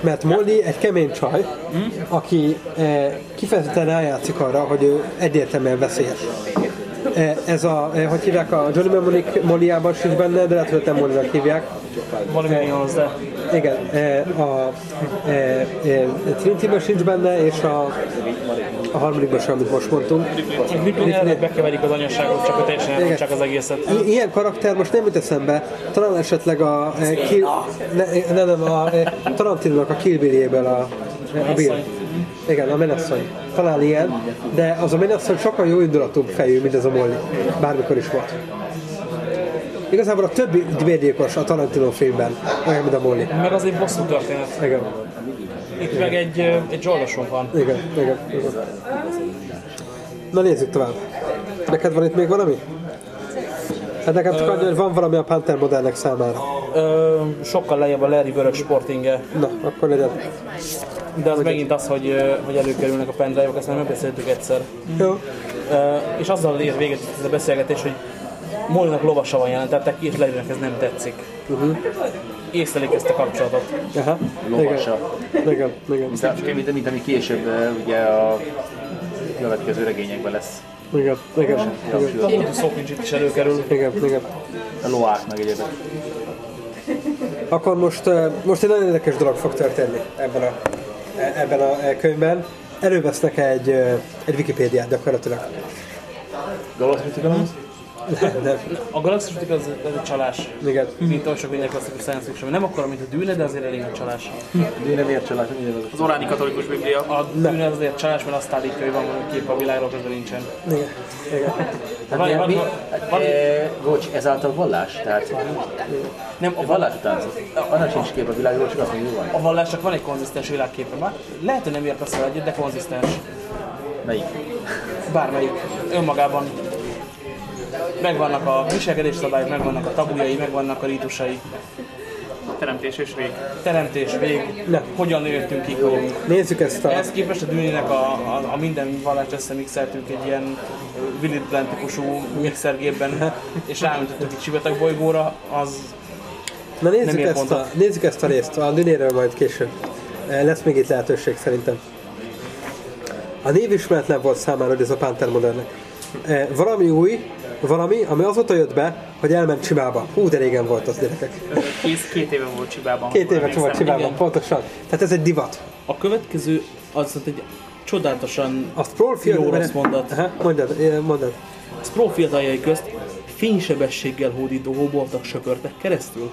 Speaker 1: mert Molly egy kemény csaj, aki eh, kifejezetten rájátszik arra, hogy ő egyértelműen veszélyes. Eh, ez a, eh, hogy hívják, a Johnny Mnemonic Mollyában sincs benne, de lehet, hogy nem Mollynak hívják.
Speaker 2: Valami
Speaker 1: igen, e, a e, e, Trinity-ben sincs benne, és a, a harmadikban sem, amit most mondtunk.
Speaker 2: Ripley elve bekeverik az anyaságot, csak a teljesen elrontsák az egészet.
Speaker 1: I- ilyen karakter most nem jut eszembe, talán esetleg a Kill, ne, ne, nem, a Tarantinónak a Kill Bill-jéből a, a Bill. Igen, a menasszony. Talán ilyen, de az a menasszony sokkal jó indulatúbb fejű, mint ez a Molly. Bármikor is volt. Igazából a többi vérgyilkos a Tarantino filmben, olyan, mint a Molly.
Speaker 2: Meg az egy bosszú történet.
Speaker 1: Igen,
Speaker 2: Itt meg egy, egy zsoldosunk van.
Speaker 1: igen, igen. igen. Na nézzük tovább. Neked van itt még valami? Hát nekem csak annyi, hogy van valami a Panther modellek számára.
Speaker 2: Ö, sokkal lejjebb a Larry vörös sportinge,
Speaker 1: Na, akkor legyen.
Speaker 2: de az megint az, hogy, hogy előkerülnek a pendrive-ok, ezt már megbeszéltük egyszer.
Speaker 1: Jó.
Speaker 2: Ö, és azzal ér véget ez a beszélgetés, hogy Mollynak lovasa van jelentettek ki, és Larrynek ez nem tetszik. Uh-huh. Észlelik ezt a kapcsolatot.
Speaker 1: Aha.
Speaker 6: Lovasa.
Speaker 1: Igen, igen, igen.
Speaker 6: Mint, mint, mint ami később ugye a következő regényekben lesz.
Speaker 1: Igen, igen, igen,
Speaker 2: Pont szó nincs itt is előkerül.
Speaker 1: igen, igen.
Speaker 6: A loák meg egyébként.
Speaker 1: Akkor most, most egy nagyon érdekes dolog fog történni ebben a, e- ebben a eh, könyvben. Elővesznek egy, egy Wikipédiát gyakorlatilag.
Speaker 6: Galaktika
Speaker 1: Nem, nem.
Speaker 2: A Galaxis az, az egy csalás.
Speaker 1: Igen.
Speaker 2: Mint olyan sok minden klasszikus science fiction. Nem akkor, mint a dűne, de azért elég nagy csalás.
Speaker 6: Dűne miért csalás? Minden az.
Speaker 5: Az oráni katolikus biblia.
Speaker 2: A dűne az azért csalás, mert azt állítja, hogy van valami kép a világról, közben nincsen.
Speaker 1: Igen. Igen.
Speaker 2: Van,
Speaker 6: Hát,
Speaker 2: van,
Speaker 6: mi,
Speaker 2: van,
Speaker 6: e, bocs, ezáltal vallás? Tehát
Speaker 2: nem, a,
Speaker 6: a vallás utánzott. Annak sincs kép a világról, csak azt mondja, van.
Speaker 2: a vallásnak van egy konzisztens világképe. Már lehet, hogy nem értesz el egyet, de konzisztens.
Speaker 6: Melyik?
Speaker 2: Bármelyik. Önmagában. Megvannak a viselkedés szabályok, megvannak a tabujai, megvannak a rítusai.
Speaker 5: Teremtés és vég.
Speaker 2: Teremtés, vég,
Speaker 1: Na.
Speaker 2: hogyan nőttünk ki, hogy
Speaker 1: Nézzük ezt a...
Speaker 2: Ehhez képest a Dűnének a, a, a minden vallást összemixeltünk egy ilyen Willy Plant típusú mixergépben, és ráöntöttük egy sivatag bolygóra, az
Speaker 1: Na nézzük ezt, a, nézzük ezt a részt, a Dünéről majd később. Eh, Lesz még itt lehetőség szerintem. A név ismeretlen volt számára, hogy ez a Panther modellnek. Eh, Valami új, valami, ami azóta jött be, hogy elment Csibába. Hú, de régen volt az gyerekek.
Speaker 5: Két, két éve volt Csibában.
Speaker 1: Két évet volt. Csibában,
Speaker 2: igen.
Speaker 1: pontosan. Tehát ez egy divat.
Speaker 2: a következő az egy csodálatosan
Speaker 1: A Sproul
Speaker 2: jó rossz mondat.
Speaker 1: Aha, mondjad, eh, mondjad.
Speaker 2: Sproul fiataljai közt fénysebességgel hódító hoboltak söpörtek keresztül.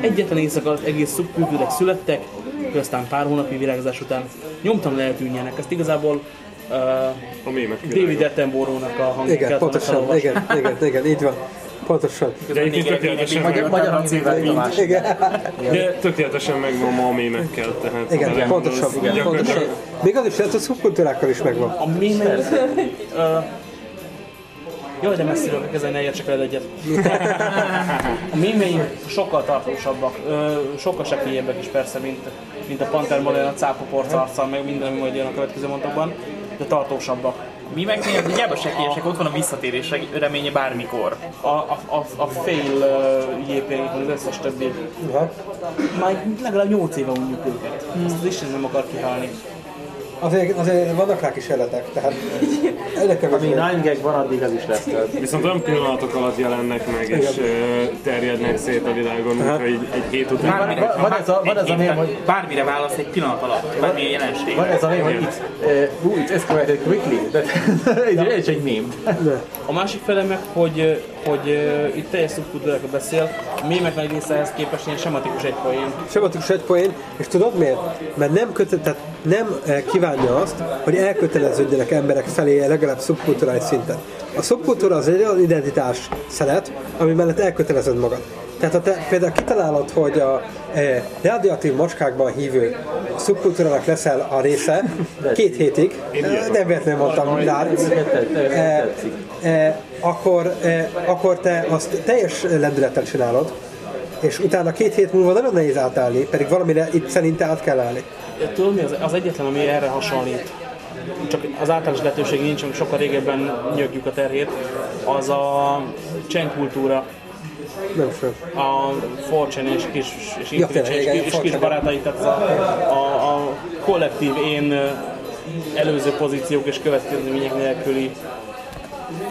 Speaker 2: Egyetlen éjszaka alatt egész szubkultúrák születtek, köztán pár hónapi virágzás után nyomtam eltűnjenek. Ezt igazából
Speaker 3: A mémek
Speaker 2: David Attenborough-nak a hangját
Speaker 1: Igen, pontosan, igen, igen, igen, így van. Pontosan.
Speaker 3: De egyébként tökéletesen,
Speaker 6: Magyar,
Speaker 3: meg,
Speaker 6: magyar hangzével Tamás.
Speaker 1: Igen,
Speaker 3: de tökéletesen megvan ma a mémekkel, tehát
Speaker 1: igen, pontosan,
Speaker 3: az
Speaker 1: igen, pontosan. Még az is lehet, hogy szubkultúrákkal is megvan.
Speaker 2: A mémek... Uh, Jaj, de messziről kell kezelni, ne értsek veled egyet. A mémeim sokkal tartósabbak, sokkal sekélyebbek is persze, mint, mint a Panther modell, a cápaporc arccal, meg minden, ami majd jön a következő montokban, de tartósabbak.
Speaker 5: Mi meg hiába sekélyesek, ott van a visszatérés reménye bármikor.
Speaker 2: A, a, a, a fail uh, JP, az összes többi.
Speaker 1: Aha.
Speaker 2: Már legalább 8 éve unjuk őket. Ezt az Isten nem akar kihalni.
Speaker 1: Azért, azért vannak rá kísérletek, tehát egyre
Speaker 6: Amíg
Speaker 1: kevésbé.
Speaker 6: nine gag van, addig az is lesz. Tehát.
Speaker 3: Viszont olyan pillanatok alatt jelennek meg, és ö, terjednek szét a világon, úgyhogy egy, egy hét után...
Speaker 5: Bármire,
Speaker 6: van ez a- van ez a mém, hogy-
Speaker 5: Bármire válasz egy pillanat alatt, bármilyen jelenség.
Speaker 6: Van ez a mém, hogy it's, uh, uh, it's escalated quickly. Tehát ez egy mém.
Speaker 2: A másik fele meg, hogy, hogy uh, itt teljes szubkultúrákról beszél, a mémek nagy része ehhez képest ilyen sematikus egy poén.
Speaker 1: Sematikus egy poén, és tudod miért? Mert nem, köte, tehát nem eh, kívánja azt, hogy elköteleződjenek emberek felé legalább szubkulturális szinten. A szubkultúra az egy olyan identitás szeret, ami mellett elkötelezed magad. Tehát ha te például kitalálod, hogy a e, radioaktív maskákban hívő szubkultúrának leszel a része, két hétig, eh, nem véletlenül mondtam, Darts, eh, eh, akkor, eh, akkor te azt teljes lendülettel csinálod, és utána két hét múlva nagyon nehéz átállni, pedig valamire itt szerinte át kell állni.
Speaker 2: Tudod mi az, az egyetlen, ami erre hasonlít? Csak az általános lehetőség nincs, amik sokkal régebben nyögjük a terhét, az a csendkultúra,
Speaker 1: Nem sem.
Speaker 2: a Fortune és kis, és,
Speaker 1: Ja, tényleg,
Speaker 2: és,
Speaker 1: igen,
Speaker 2: és, kis barátai, tehát a, a, a kollektív én előző pozíciók és következmények nélküli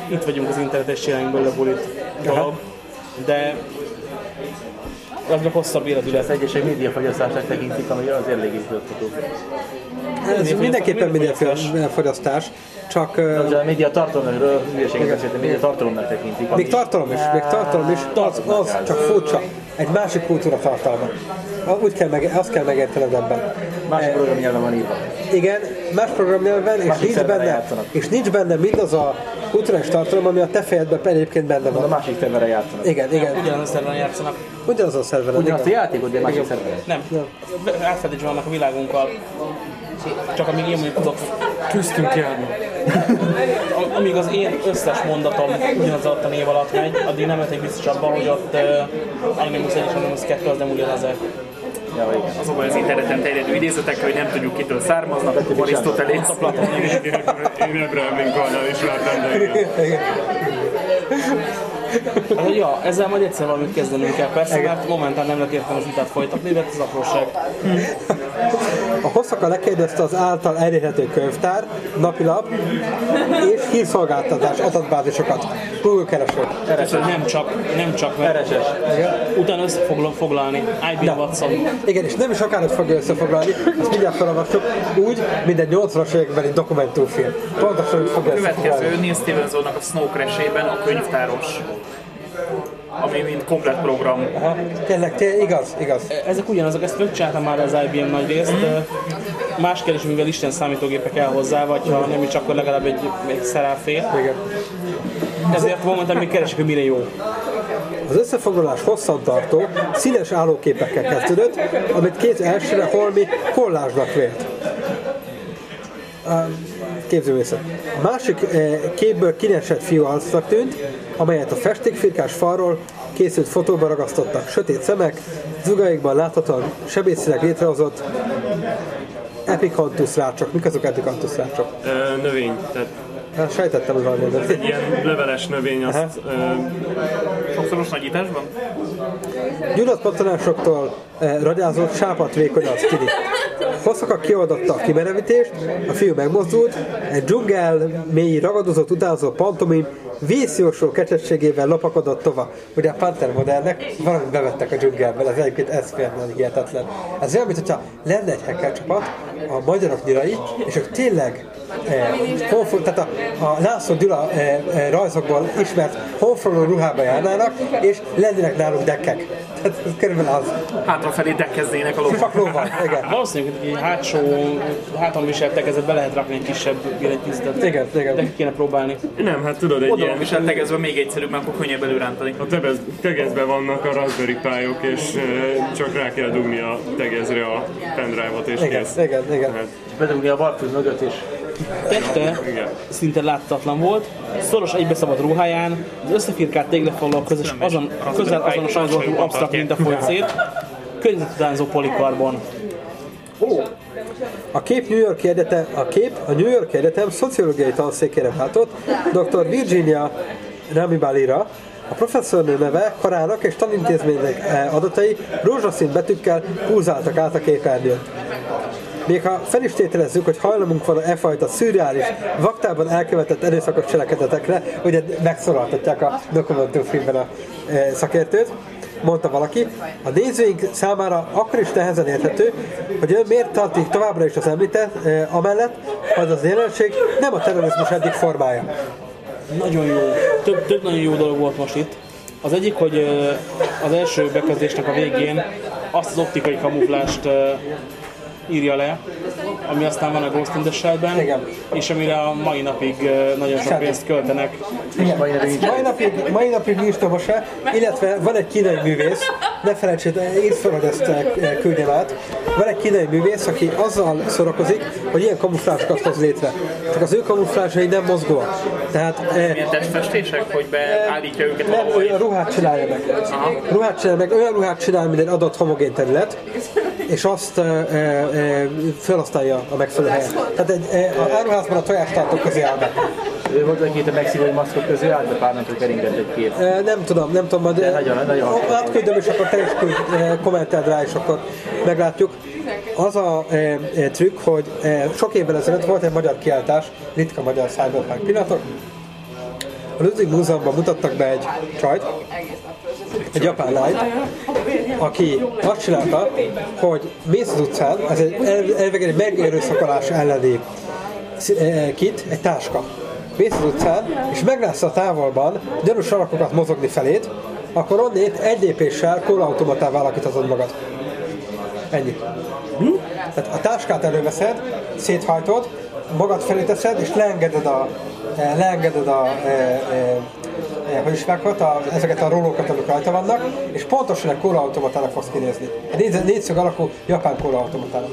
Speaker 2: itt vagyunk az internetes csináljunk belőle bulit dolog, de az meg hosszabb életű lesz.
Speaker 6: Egyesek médiafogyasztásnak tekintik, ami az eléggé tudható.
Speaker 1: Ez mindenképpen médiafogyasztás, csak
Speaker 6: Az a média tartalomról, hülyeséget beszéltem, média tartalomnak tekintik.
Speaker 1: még tartalom is, még tartalom is, az, az csak furcsa, egy másik kultúra tartalma. Úgy kell meg, azt kell megértened ebben.
Speaker 6: Más programnyelven van írva.
Speaker 1: Igen, más programnyelven, és nincs,
Speaker 6: szerveren
Speaker 1: benne,
Speaker 6: játszanak.
Speaker 1: és nincs benne mindaz a kulturális tartalom, ami a te fejedben egyébként benne
Speaker 6: A
Speaker 1: van.
Speaker 6: másik szerveren játszanak.
Speaker 1: Igen, igen.
Speaker 2: Ugyanaz a szerven játszanak.
Speaker 1: Ugyanazon a szerveren.
Speaker 6: Ugyanazt a játékot, de másik szerveren.
Speaker 2: Nem, átfedés vannak a világunkkal. Csak amíg én mondjuk tudok,
Speaker 3: Küzdtünk járni.
Speaker 2: amíg az én összes mondatom ugyanaz alatt a név alatt megy, addig nem lehetek biztos abban, hogy ott uh, Animus 1 és Animus 2 az nem ugyanaz.
Speaker 6: Ja, igen.
Speaker 5: Az a az interneten terjedő idézetekkel, hogy nem tudjuk kitől származnak, Arisztotelész.
Speaker 3: Én Abraham Lincolnnal is vártam, de igen.
Speaker 2: Hát, ja, ezzel majd egyszer valamit kezdenünk kell, persze, mert momentán nem lehet értelmes vitát folytatni, de ez az apróság.
Speaker 1: A Hosszaka lekérdezte az által elérhető könyvtár, napilap és hírszolgáltatás adatbázisokat. Google kereső.
Speaker 2: Hogy nem csak, nem csak, mert
Speaker 6: RSS.
Speaker 2: utána össze fog foglalni. IBM Watson.
Speaker 1: Igen, és nem is sokára fogja összefoglalni, ezt mindjárt felolvassuk, úgy, mint egy 80-as évekbeli dokumentumfilm. Pontosan úgy fogja összefoglalni.
Speaker 5: Következő Neil Stevensonnak a Snow Crash-ében a könyvtáros. Ami mint komplet program.
Speaker 1: Aha, tényleg, tényleg, igaz, igaz.
Speaker 2: Ezek ugyanazok, ezt megcsináltam már az IBM nagy részt. Más kérdés, mivel Isten számítógépe kell hozzá, vagy ha nem is, akkor legalább egy, egy szeráfél.
Speaker 1: Igen.
Speaker 2: Ezért momentán még keresik, hogy mire jó.
Speaker 1: Az összefoglalás hosszantartó, színes állóképekkel kezdődött, amit két elsőre holmi kollázsnak vélt. Képzőművészet. A másik eh, képből kinesett fiú arcnak tűnt, amelyet a festékfirkás falról készült fotóba ragasztottak. Sötét szemek, zugaikban láthatóan sebészszínek létrehozott epikantus rácsok. Mik azok epikantus rácsok?
Speaker 3: Ö, Növény, tehát
Speaker 1: Hát sejtettem, hogy valami növény.
Speaker 3: ilyen leveles növény, azt ö,
Speaker 5: Sokszoros nagyításban?
Speaker 1: Gyulladt pattanásoktól eh, ragyázott sápat vékony az tini. Hosszaka kioldotta a kimerevítést, a fiú megmozdult, egy dzsungel mély ragadozott utánzó pantomim vészjósó kecsességével lopakodott tovább. Ugye a Panther modellnek valamit bevettek a dzsungelbe, ez egyébként ez például hihetetlen. Ez olyan, mintha lenne egy hacker csapat, a magyarok nyirai, és ők tényleg eh, honfol, tehát a, a László Gyula eh, eh, rajzokból ismert honfoglaló ruhába járnának, és lennének náluk dekkek. Tehát ez körülbelül az.
Speaker 5: Hátrafelé dekkeznének a lovak.
Speaker 1: Csak lóval, igen.
Speaker 2: Valószínűleg egy hátsó, háton viselt tekezet be lehet rakni egy kisebb billentyűzetet.
Speaker 1: Igen, igen.
Speaker 2: De ki kéne próbálni.
Speaker 3: nem, hát tudod, egy
Speaker 5: Oda
Speaker 3: ilyen,
Speaker 5: viselt tegezve még egyszerűbb, mert akkor könnyebb előrántani.
Speaker 3: a tebez, tegezben vannak a Raspberry pályok, és ö, csak rá kell dugni a tegezre a pendrive-ot, és
Speaker 1: Igen,
Speaker 3: kész.
Speaker 1: igen, igen.
Speaker 3: Hát,
Speaker 6: Bedugni a barfű mögött is.
Speaker 2: Teste szinte láthatatlan volt, szoros egybeszabott ruháján, az összefirkált téglafalak közös, azon, közel azonos arzolatú absztrakt minta folyt szét, környezetutánzó polikarbon.
Speaker 1: A kép New York Egyetem, a kép a New York Egyetem szociológiai tanszékére váltott dr. Virginia Ramibalira, a professzornő neve, karának és tanintézmények eh, adatai rózsaszín betűkkel pulzáltak át a képernyőn. Még ha fel is tételezzük, hogy hajlamunk van e fajta szürreális, vaktában elkövetett erőszakos cselekedetekre, ugye megszólaltatják a dokumentumfilmben a e, szakértőt, mondta valaki, a nézőink számára akkor is nehezen érthető, hogy ön miért tartik továbbra is az említett, e, amellett, hogy az jelenség nem a terrorizmus egyik formája.
Speaker 2: Nagyon jó, több, több nagyon jó dolog volt most itt. Az egyik, hogy ö, az első bekezdésnek a végén azt az optikai kamuflást ö, írja le, ami aztán van a Ghost in the Shell-ben,
Speaker 1: Igen.
Speaker 2: és amire a mai napig nagyon sok pénzt költenek.
Speaker 6: Mai nincs.
Speaker 1: Mai napig, mai napig se, illetve van egy kínai művész, ne felejtsétek, írd fel, ezt eh, küldjem át. Van egy kínai művész, aki azzal szórakozik, hogy ilyen kamuflásokat hoz létre. Csak az ő kamuflázsai nem mozgóak. Tehát eh,
Speaker 5: Milyen testfestések, hogy beállítja őket
Speaker 1: nem, ő a ruhát csinálja meg. Ruhát csinálja meg, olyan ruhát csinál, mint egy adott homogén terület, és azt e, e, e, felhasználja a megfelelő helyen. Tehát egy, e, a áruházban a tojástartó közé áll be.
Speaker 6: Ő volt egy két a megszívói maszkok közé, állt be pár napra keringett egy kép.
Speaker 1: Nem tudom, nem tudom, majd
Speaker 6: De nagyon- nagyon
Speaker 1: átküldöm, és akkor te is küld, e, kommenteld rá, és akkor meglátjuk. Az a e, e, trükk, hogy e, sok évvel ezelőtt volt egy magyar kiáltás, ritka magyar cyberpunk pillanatok, a Ludwig Múzeumban mutattak be egy csajt, egy japán lányt, aki azt csinálta, hogy mész az utcán, ez egy el- elvileg egy megerőszakolás elleni eh, kit, egy táska. Mész az utcán, és meglátsz a távolban gyanús alakokat mozogni felét, akkor onnét egy lépéssel kólaautomatává alakíthatod magad. Ennyi. Tehát a táskát előveszed, széthajtod, magad felé teszed, és leengeded a, eh, leengeded a, e, e, e, hogy is meghat, a, ezeket a rólókat, amik rajta vannak, és pontosan egy kólaautomatának fogsz kinézni. Egy négy, négyszög alakú japán kólaautomatának.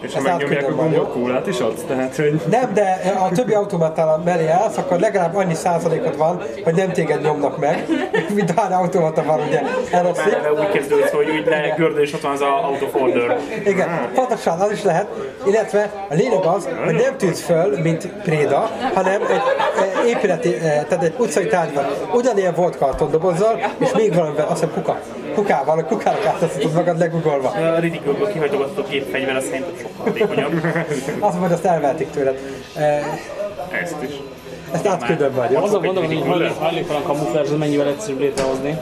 Speaker 3: És ha megnyomják a gombot, kólát is adsz? Tehát, hogy
Speaker 1: Nem, de a többi automatál mellé állsz, akkor legalább annyi százalékot van, hogy nem téged nyomnak meg, mint hány automata van, ugye eloszlik.
Speaker 5: Már úgy kezdődött, hogy úgy legördül, és ott van az a out of order.
Speaker 1: Igen, pontosan az is lehet, illetve a lényeg az, hogy nem tűnsz föl, mint préda, hanem egy épületi, e, tehát egy utcai tárgyban. Ugyanilyen volt kartondobozzal, és még valamivel, azt hiszem kuka. Kukával, a kukának átasztod magad legugolva.
Speaker 5: A Ridicule-ből kihajtogatott gépfegyver, az szerintem sokkal hatékonyabb.
Speaker 1: Azt majd azt elveltik tőled. E,
Speaker 3: ezt is.
Speaker 1: Ezt átküldöm majd, jó?
Speaker 2: Azon gondolom, hogy hajlé- hajléktalan kamuflázs, az mennyivel egyszerűbb létrehozni.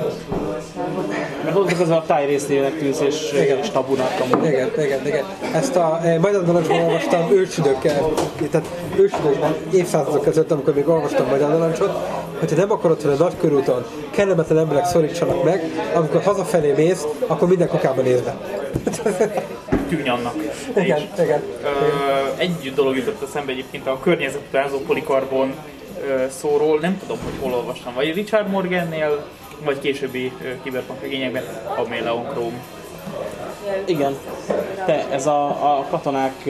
Speaker 2: Mert ott az a tájrésznének tűnsz és, és tabunak kamú.
Speaker 1: Igen, igen, igen. Ezt a eh, Magyar Narancsban olvastam ősüdökkel, tehát ősüdökben évszázadok ezelőtt, amikor még olvastam Magyar Narancsot, hogyha nem akarod, hogy a nagy körúton kellemetlen emberek szorítsanak meg, amikor hazafelé mész, akkor minden kukába néz be.
Speaker 5: Tűnj annak.
Speaker 1: Igen, igen.
Speaker 5: Ö, egy dolog jutott eszembe egyébként a környezetutánzó polikarbon ö, szóról, nem tudom, hogy hol olvastam, vagy Richard Morgannél, vagy későbbi ö, kiberpunk regényekben, a Méleon Chrome.
Speaker 2: Igen. Te, ez a, a katonák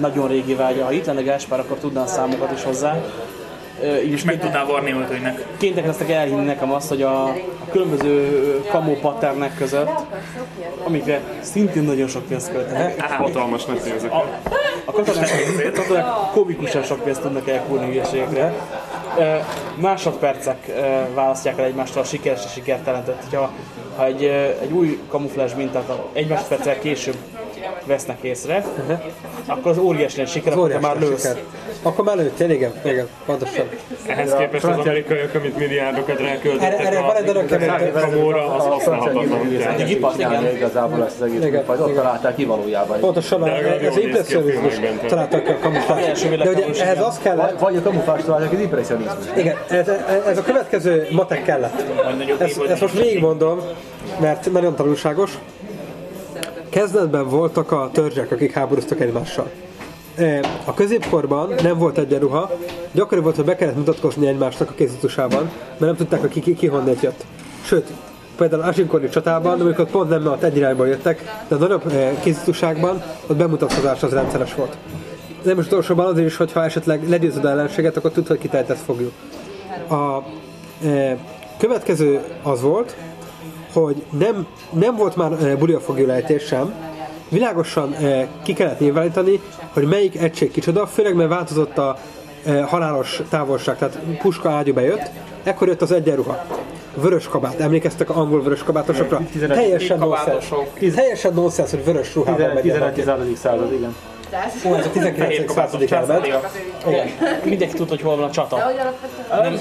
Speaker 2: nagyon régi vágya. Ha itt lenne Gáspár, akkor tudná a számokat is hozzá. Így
Speaker 5: És meg tudná varni öltönynek.
Speaker 2: kénytek lesznek elhinni nekem azt, hogy a, a különböző kamó patternek között, amikre szintén nagyon sok pénzt költenek,
Speaker 3: Hatalmas nagy pénzek.
Speaker 2: a, a katonák, a katonák komikusan sok pénzt tudnak elkúrni hülyeségekre. Ö, Másodpercek ö, választják el egymástól a sikeres és sikertelent. Hogyha ha egy, egy új kamuflázs mintát a- egy másodperccel később vesznek észre, akkor az óriási nagy siker, akkor már lősz.
Speaker 1: siker. Akkor már lőttél, igen, igen, pontosan.
Speaker 3: Ehhez képest az amerikaiak, amit milliárdokat
Speaker 1: Erre,
Speaker 3: ráköltöttek
Speaker 1: erre van egy
Speaker 3: a kamóra, az használhatatlan. Tehát-
Speaker 2: Egy ipar, igen.
Speaker 6: Igazából ezt az egész műfajt ott találták ki valójában.
Speaker 1: Pontosan az impressionizmus találtak ki a kamuflás.
Speaker 2: első
Speaker 1: De ugye ehhez az kellett,
Speaker 6: Vagy, a kamuflást találják az impressionizmus.
Speaker 1: Igen, ez, a következő matek kellett. Ezt, ezt most végigmondom, mert nagyon tanulságos. Kezdetben voltak a törzsek, akik háborúztak egymással. A középkorban nem volt egyenruha, gyakori volt, hogy be kellett mutatkozni egymásnak a kézitusában, mert nem tudták, hogy ki, ki, ki honnét jött. Sőt, például Azinkori csatában, amikor pont nem ott egy irányba jöttek, de a nagyobb kézitusságban ott bemutatkozás az rendszeres volt. Nem is utolsóban azért is, hogyha esetleg legyőzöd a ellenséget, akkor tudod, hogy kitejtett fogjuk. A következő az volt, hogy nem, nem volt már e, buliafogjulejtés sem, világosan e, ki kellett nyilvánítani, hogy melyik egység kicsoda, főleg mert változott a e, halálos távolság, tehát puska ágyú bejött, ekkor jött az egyenruha. Vörös kabát, emlékeztek a angol vörös kabátosokra? Teljesen nonsens.
Speaker 5: kabátosok.
Speaker 1: Teljesen nonsens, hogy vörös ruhában megy.
Speaker 6: 11-15. század, igen.
Speaker 1: Ó, ez a 19. századik elment. Igen.
Speaker 2: Mindenki tudta, hogy hol van a csata.
Speaker 1: Nem,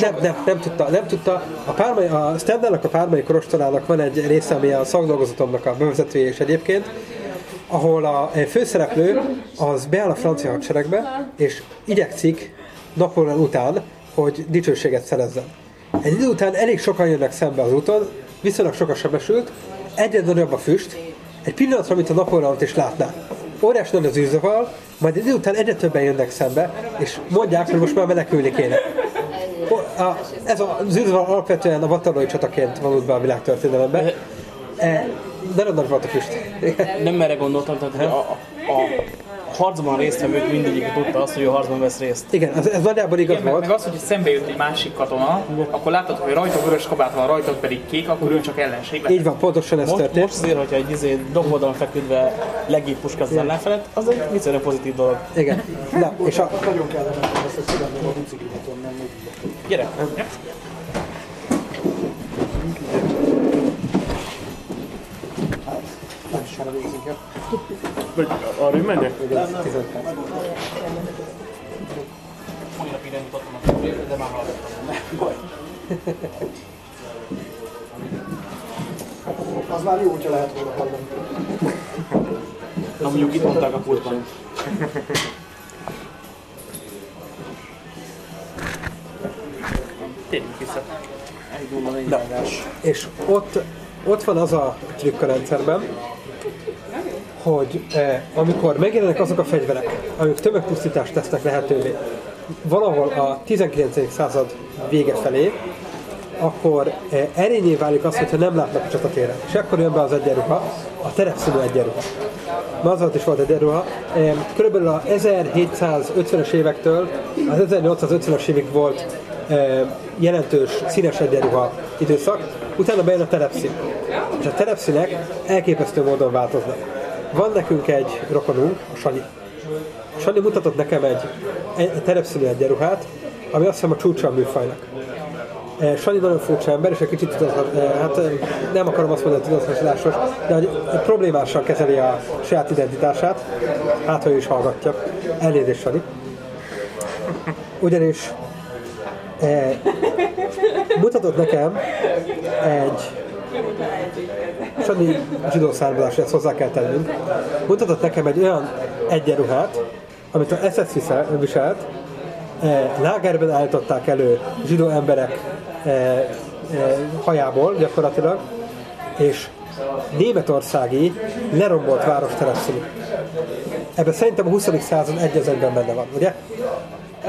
Speaker 1: nem, nem, nem tudta, nem tudta. A, pármai, a Stendhalnak a pármai korostorának van egy része, ami a szakdolgozatomnak a bevezetője is egyébként, ahol a főszereplő az beáll a francia hadseregbe, és igyekszik Napóleon után, hogy dicsőséget szerezzen. Egy idő után elég sokan jönnek szembe az úton, viszonylag sok a sebesült, egyre nagyobb a füst, egy pillanatra, mint a Napóleont is látná. Óriás nagy az űrzavar, majd egy idő után egyre többen jönnek szembe, és mondják, hogy most már menekülni kéne. A, ez a, az űrzavar alapvetően a Waterloo csataként vonult be a világtörténelembe. E, nagyon nagy volt a füst.
Speaker 2: Nem erre gondoltam, tehát a, a, a harcban résztvevők mindegyik tudta azt, hogy ő harcban vesz részt.
Speaker 1: Igen, ez, ez nagyjából igaz
Speaker 5: Meg,
Speaker 1: volt.
Speaker 5: meg az, hogy szembe jött egy másik katona, akkor látod, hogy rajta vörös kabát van, rajtad pedig kék, akkor ő csak ellenség lehet.
Speaker 1: Így van, pontosan ez
Speaker 2: Most,
Speaker 1: történt.
Speaker 2: most azért, hogyha egy izé doboldalon feküdve legébb puska az ellenfelet, az egy viszonylag pozitív dolog.
Speaker 1: Igen. Na, és a,
Speaker 2: Gyere!
Speaker 3: Vagy arra menjek?
Speaker 2: Mai napig nem jutottam a kérdésre, de már hallottam.
Speaker 8: Az már jó, hogyha lehet volna hallani.
Speaker 5: Na mondjuk itt mondták a pultban. Térjünk vissza.
Speaker 1: Na, és ott, ott van az a trükk a rendszerben, hogy eh, amikor megjelennek azok a fegyverek, amik tömegpusztítást tesznek lehetővé, valahol a 19. század vége felé, akkor eh, erényé válik az, hogyha nem látnak a csatatéren. És akkor jön be az egyenruha, a terepszínű egyenruha. Ma is volt egyenruha. Eh, Körülbelül a 1750-es évektől az 1850-es évig volt eh, jelentős színes egyenruha időszak, utána bejön a terepszín. És a terepszínek elképesztő módon változnak. Van nekünk egy rokonunk, a Sanyi. Sanyi mutatott nekem egy, egy terepszínű egyenruhát, ami azt hiszem a csúcsa a műfajnak. Eh, Sanyi nagyon furcsa ember, és egy kicsit tudatlan, eh, hát nem akarom azt mondani, hogy tudatlansásos, de hogy problémással kezeli a saját identitását, hát ha ő is hallgatja. Elnézést, Sanyi. Ugyanis eh, mutatott nekem egy Sanyi zsidó származású, ezt hozzá kell tennünk, mutatott nekem egy olyan egyenruhát, amit a SS visel- viselt, eh, lágerben állították elő zsidó emberek eh, eh, hajából gyakorlatilag, és németországi lerombolt város terepszínű. Ebben szerintem a 20. század egy az egyben benne van, ugye?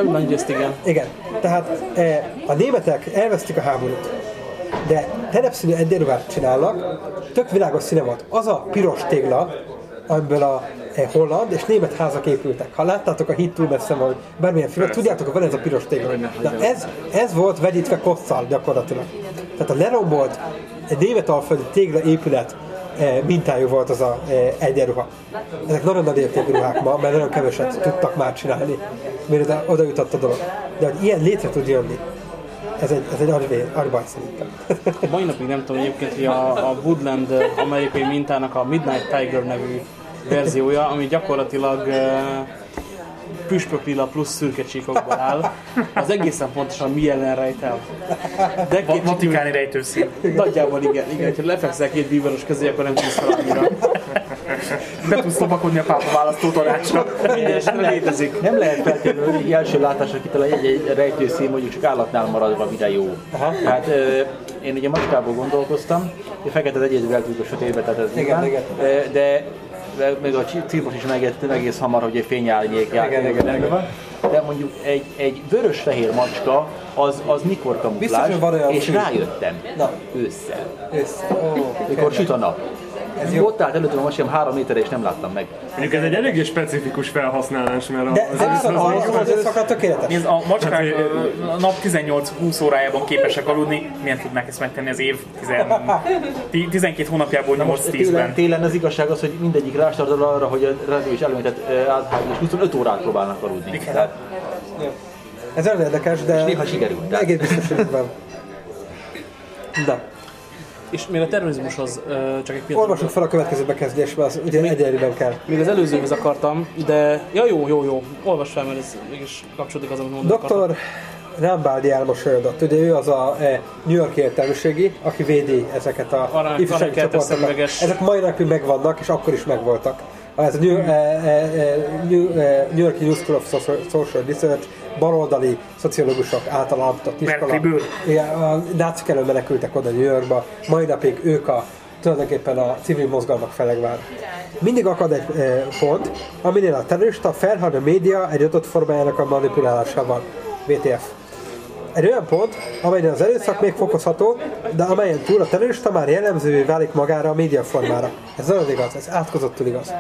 Speaker 2: Nagy ezt igen.
Speaker 1: Igen. Tehát eh, a németek elvesztik a háborút, de terepszínű egyenruhát csinálnak, tök világos színe volt. Az a piros tégla, amiből a eh, holland és német házak épültek. Ha láttátok a hit túl messze vagy bármilyen filmet, tudjátok, hogy van ez a piros tégla. Na ez, ez volt vegyítve kosszal gyakorlatilag. Tehát a lerombolt egy német alföldi tégla épület eh, mintájú volt az a egyenruha. Ezek nagyon nagy értékű ruhák ma, mert nagyon keveset tudtak már csinálni, mire oda jutott a dolog. De hogy ilyen létre tud jönni, ez egy, ez egy agyvér, agybaj szerintem.
Speaker 2: Mai napig nem tudom egyébként, hogy a, a Woodland amerikai mintának a Midnight Tiger nevű verziója, ami gyakorlatilag uh, püspök lila plusz szürke csíkokból áll, az egészen pontosan mi ellen rejt el. De két
Speaker 5: Vatikáni rejtőszín.
Speaker 2: Nagyjából igen, igen, ha lefekszel két bíboros közé, akkor nem tudsz fel annyira.
Speaker 5: Be tudsz lopakodni a pápa választó tanácsra.
Speaker 2: Minden esetre létezik.
Speaker 6: Nem lehet feltétlenül így első látásra kitalálni egy, egy rejtőszín, mondjuk csak állatnál maradva mire jó. Hát ö, én ugye macskából gondolkoztam, hogy fekete egyedül eltűnik a sötétbe, tehát ez
Speaker 1: Igen, igen.
Speaker 6: De még a cirkos is megértem egész hamar, hogy egy fényárnyék van. De mondjuk egy, egy vörös-fehér macska, az, az mikor kamuplás, és
Speaker 1: fű.
Speaker 6: rájöttem
Speaker 1: Na.
Speaker 6: ősszel,
Speaker 1: Össze. Ó,
Speaker 6: mikor süt a nap.
Speaker 1: Ez jó.
Speaker 6: Ott állt előttem a macskám három méterre, és nem láttam meg.
Speaker 3: Mondjuk ez egy eléggé specifikus felhasználás, mert
Speaker 1: De
Speaker 3: az,
Speaker 1: de
Speaker 3: az,
Speaker 1: viszont
Speaker 3: az,
Speaker 1: az, az összakar tökéletes.
Speaker 5: Nézd, a macskák
Speaker 3: Hát,
Speaker 5: a nap 18-20 órájában képesek aludni, milyen tudnák ezt megtenni az év 10, ti- 12 hónapjából
Speaker 6: Most télen,
Speaker 5: 8-10-ben?
Speaker 6: télen az igazság az, hogy mindegyik rástartol arra, hogy a rendőr is előmetett áthágni, és 25 órát próbálnak aludni. Tehát
Speaker 1: Ez nagyon érdekes, de
Speaker 6: néha sikerül. Tehát
Speaker 1: egész biztos, hogy van. Na,
Speaker 2: És még a terrorizmushoz csak egy pillanat.
Speaker 1: olvassuk fel a következő bekezdésbe, az ugye egyenlőben kell.
Speaker 2: Még az előzőhöz akartam, de... Ja, jó, jó, jó. Olvas fel, mert ez mégis kapcsolódik az, amit mondani akartam.
Speaker 1: Dr. Rambáldi elmosolyodott. Ugye ő az a e, New York értelmiségi, aki védi ezeket a ifjúsági csoportokat. Ezek mai napig megvannak, és akkor is megvoltak. A New, e, e, New, e, New York School of Social, Social Research baloldali szociológusok által alapított iskola. Igen, a nácik elől menekültek oda New Yorkba. Mai napig ők a tulajdonképpen a civil mozgalmak felegvár. Mindig akad egy pont, aminél a terrorista felhad a média egy adott formájának a manipulálásával. VTF. Egy olyan pont, amelyen az erőszak még fokozható, de amelyen túl a terrorista már jellemzővé válik magára a média formára. Ez nagyon igaz, ez átkozottul igaz.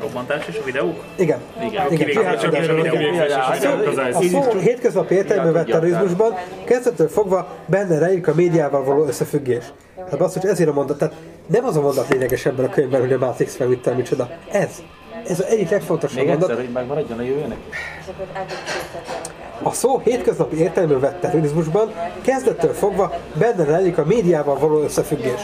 Speaker 5: Robbantás és a videók?
Speaker 1: Igen.
Speaker 5: Igen,
Speaker 1: Igen,
Speaker 5: kivégzés
Speaker 1: kivégzés
Speaker 5: a videó.
Speaker 1: a szó hétköznapi értelmű vett terrorizmusban kezdettől fogva benne rejlik a médiával való összefüggés. Hát basszus, ezért a mondat, tehát nem az a mondat lényeges ebben a könyvben, hogy a Matrix meg mit tudom, micsoda. Ez. Ez az egyik legfontosabb
Speaker 6: még
Speaker 1: mondat.
Speaker 6: egyszer, hogy megmaradjon a jövőnek.
Speaker 1: A szó hétköznapi értelemben vett terrorizmusban kezdettől fogva benne rejlik a médiával való összefüggés.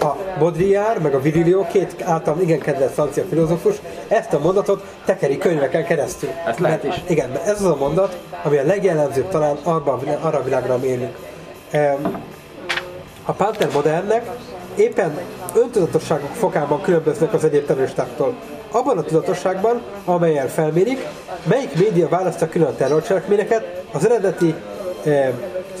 Speaker 1: A Baudrillard meg a Virilio, két általam igen kedvelt francia filozófus, ezt a mondatot tekeri könyveken keresztül.
Speaker 6: Ezt lehet
Speaker 1: Mert-
Speaker 6: is.
Speaker 1: Igen, mert ez az a mondat, ami a legjellemzőbb talán arra, arra a világra, ami élünk. A Panther modernnek éppen öntudatosságuk fokában különböznek az egyéb terroristáktól. Abban a tudatosságban, amelyen felmérik, melyik média választja külön a terrorcselekményeket az eredeti eh,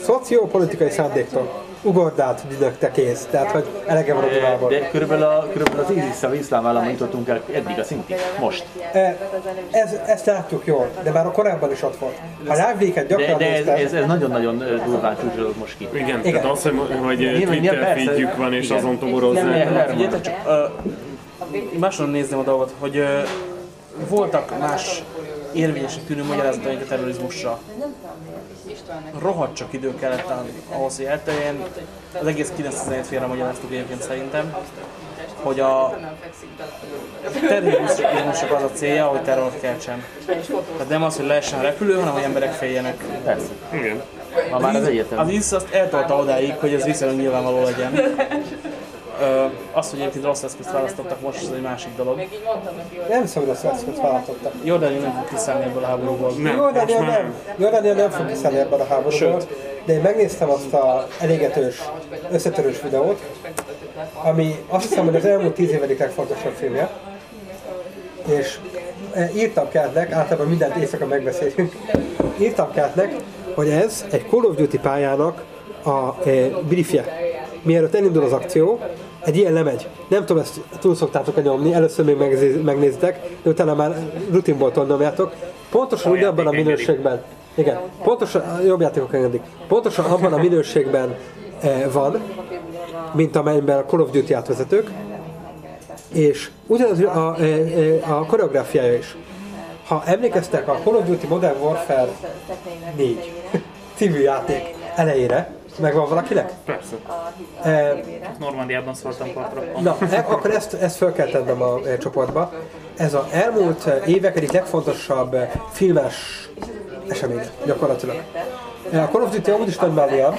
Speaker 1: szociopolitikai szándéktól. Ugordát dünögte kész, tehát hogy elege van a Dunából.
Speaker 6: De körülbelül, a, körülbelül az ISIS-szel, az iszlám államon jutottunk el eddig a szintig, most.
Speaker 1: Eh, Ez, ezt látjuk jól, de már a korábban is ott volt. Ha live
Speaker 6: De,
Speaker 1: gyakran
Speaker 6: de ez,
Speaker 1: nézted,
Speaker 6: ez, ez nagyon-nagyon ö, durván csúcsolódott most ki.
Speaker 3: Igen,
Speaker 1: Igen.
Speaker 3: Igen. tehát az, hogy, hogy Twitter feedjük van, és
Speaker 6: igen.
Speaker 3: azon toboroznak.
Speaker 6: Nem, nem,
Speaker 2: Figyeljetek csak, uh, máson nézném a dolgot, hogy uh, voltak más érvényes tűnő magyarázataink a terrorizmusra. Rohadt csak idő kellett ahhoz, hogy elterjen. Az egész 917 félre magyaráztuk egyébként szerintem, hogy a terrorizmusnak az a célja, hogy terrort keltsen. Tehát nem az, hogy lehessen a repülő, hanem hogy emberek féljenek.
Speaker 6: Persze.
Speaker 3: Igen.
Speaker 6: Ma már az egyetem.
Speaker 2: Az ISIS azt eltolta odáig, hogy ez viszonylag nyilvánvaló legyen. Az, hogy egyébként rossz eszközt választottak most, ez egy másik dolog.
Speaker 1: nem szabad azt eszközt váltottak.
Speaker 2: Jordánia nem fog kiszállni ebből a háborúból.
Speaker 3: Nem,
Speaker 1: Jordánia
Speaker 3: már
Speaker 1: nem. Jordánia nem fog kiszállni ebből a háborúból. De én megnéztem azt a elégetős, összetörős videót, ami azt hiszem, hogy az elmúlt tíz év egyik legfontosabb filmje. És eh, írtam Kertnek, általában mindent éjszaka megbeszélünk, írtam Kertnek, hogy ez egy Call of Duty pályának a eh, briefje. Mielőtt elindul az akció, egy ilyen lemegy. Nem tudom, ezt túl szoktátok nyomni, először még megnéz- megnézitek, de utána már rutinból nyomjátok. Pontosan ugyanabban a minőségben, igen, pontosan, jobb játékok engedik, pontosan abban a minőségben eh, van, mint amelyben a Call of Duty átvezetők, és ugyanaz a, a, a koreográfiája is. Ha emlékeztek a Call of Duty Modern Warfare 4 című játék elejére, megvan valakinek?
Speaker 3: persze.
Speaker 1: E,
Speaker 5: Normandiában szóltam partra.
Speaker 1: na, e, akkor ezt, ezt fel kell tennem a e, csoportba. Ez az elmúlt évek egyik legfontosabb filmes esemény gyakorlatilag. A Call of Duty amúgy is nagy mália,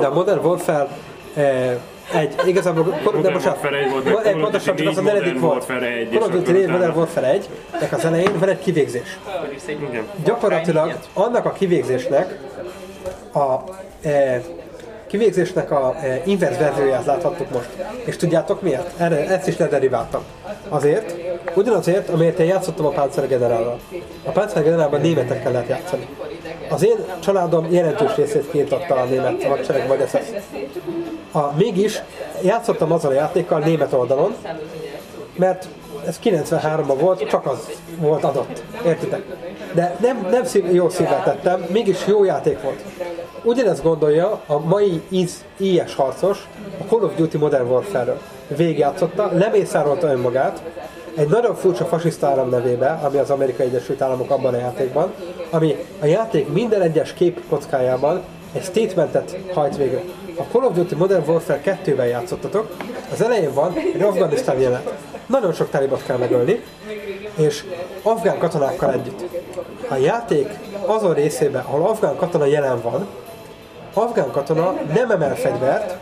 Speaker 1: de a Modern Warfare e, egy, igazából, de bocsánat,
Speaker 3: Warfare egy
Speaker 1: pontosan csak az a negyedik
Speaker 3: Modern
Speaker 1: volt.
Speaker 3: Warfare egy,
Speaker 1: Call of Duty
Speaker 3: akkor
Speaker 1: 4,
Speaker 3: utána-
Speaker 1: Modern Warfare 1, nek az elején van egy kivégzés.
Speaker 3: Igen.
Speaker 1: Gyakorlatilag annak a kivégzésnek a kivégzésnek a e, inverz verzióját láthattuk most. És tudjátok miért? Erre, ezt is lederiváltam. Azért, ugyanazért, amiért én játszottam a Panzergenerállal. A Panzergenerálban németekkel lehet játszani. Az én családom jelentős részét kiirtotta a német hadsereg vagy SS. A, mégis játszottam azzal a játékkal német oldalon, mert ez 93-ban volt, csak az volt adott. Értitek? De nem, nem szív, jó szívvel tettem, mégis jó játék volt. Ugyanezt gondolja a mai IS harcos a Call of Duty Modern Warfare-ről. Végigjátszotta, lemészárolta önmagát, egy nagyon furcsa fasiszta állam nevébe, ami az Amerikai Egyesült Államok abban a játékban, ami a játék minden egyes kép kockájában egy statementet hajt végre. A Call of Duty Modern Warfare 2-ben játszottatok, az elején van egy Afganisztán jelenet. Nagyon sok talibot kell megölni, és afgán katonákkal együtt. A játék azon részében, ahol afgán katona jelen van, afgán katona nem emel fegyvert,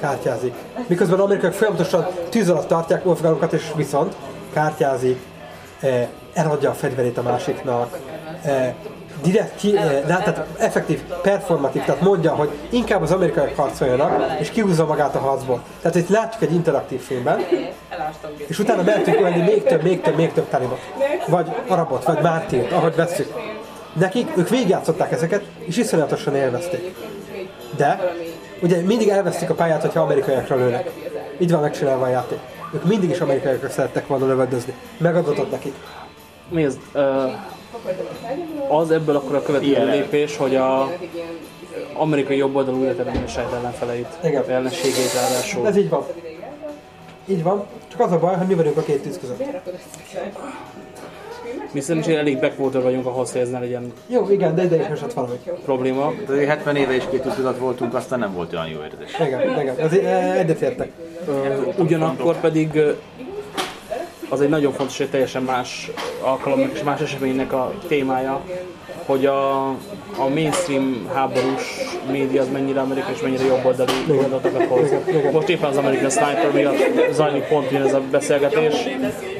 Speaker 1: kártyázik. Miközben amerikaiak folyamatosan tűz alatt tartják afgánokat, és viszont kártyázik, eh, eladja a fegyverét a másiknak, eh, direkt ki, eh, tehát effektív, performatív, tehát mondja, hogy inkább az amerikaiak harcoljanak, és kihúzza magát a harcból. Tehát itt látjuk egy interaktív filmben, és utána mehetünk ölni még több, még több, még több talibot. Vagy arabot, vagy mártírt, ahogy vesszük. Nekik, ők végigjátszották ezeket, és iszonyatosan élvezték. De, ugye mindig elvesztik a pályát, hogyha amerikaiakra lőnek. Így van megcsinálva a játék. Ők mindig is amerikaiakra szerettek volna lövöldözni. Megadatott nekik.
Speaker 2: Nézd, ö, az ebből akkor a következő lépés, hogy a amerikai jobboldalú a saját ellenfeleit,
Speaker 1: Igen.
Speaker 2: ellenségeit ráadásul.
Speaker 1: Ez így van. Így van. Csak az a baj, hogy mi vagyunk a két tűz között.
Speaker 2: Mi szerintem is elég backwater vagyunk ahhoz, hogy ez ne legyen
Speaker 1: Jó, igen, de ide is esett valami.
Speaker 2: probléma.
Speaker 6: De 70 éve is két tudat voltunk, aztán nem volt olyan jó érzés.
Speaker 1: Igen, igen. Ez, eh, egyetértek.
Speaker 2: Ugyanakkor pedig ö, az egy nagyon fontos, hogy teljesen más alkalomnak és más eseménynek a témája, hogy a, a mainstream háborús média az mennyire amerikai és mennyire jobboldali gondolatokat hoz. Most éppen az American Sniper miatt zajlik pont ez a beszélgetés,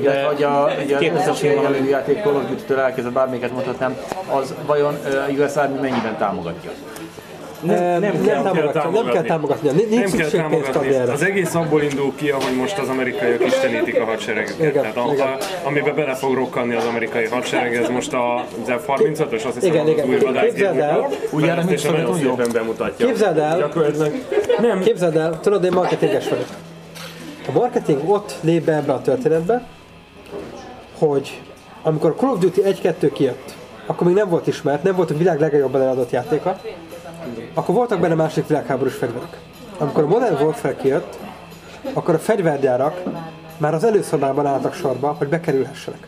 Speaker 6: De hogy a, a
Speaker 2: 2000
Speaker 6: 2000 jellegű játék Call of Duty-től elkezdve bármelyiket mondhatnám, az vajon uh, igaz Army mennyiben támogatja?
Speaker 1: Nem, nem, nem,
Speaker 3: kell
Speaker 1: támogatja, nem kell
Speaker 3: támogatni.
Speaker 1: Nincs
Speaker 3: Nem kell támogatni.
Speaker 1: erre.
Speaker 3: Az egész abból indul ki, ahogy most az amerikaiak istenítik a hadsereget.
Speaker 1: Igen,
Speaker 3: Tehát a,
Speaker 1: igen.
Speaker 3: a, amiben bele fog rokkanni az amerikai hadsereg, ez most a az F-35-ös, azt hiszem,
Speaker 1: Igen,
Speaker 3: az
Speaker 1: igen.
Speaker 3: új vadászgép. Nagyon
Speaker 6: Szovjetunió?
Speaker 3: szépen bemutatja.
Speaker 1: Képzeld el.
Speaker 3: Nem,
Speaker 1: Képzeld el, tudod, én marketinges vagyok. A marketing ott lép be ebbe a történetbe, hogy amikor a Call of Duty 1-2 kijött, akkor még nem volt ismert, nem volt a világ legjobban eladott játéka, akkor voltak benne másik világháborús fegyverek. Amikor a Modern Warfare kijött, akkor a fegyvergyárak már az előszobában álltak sorba, hogy bekerülhessenek.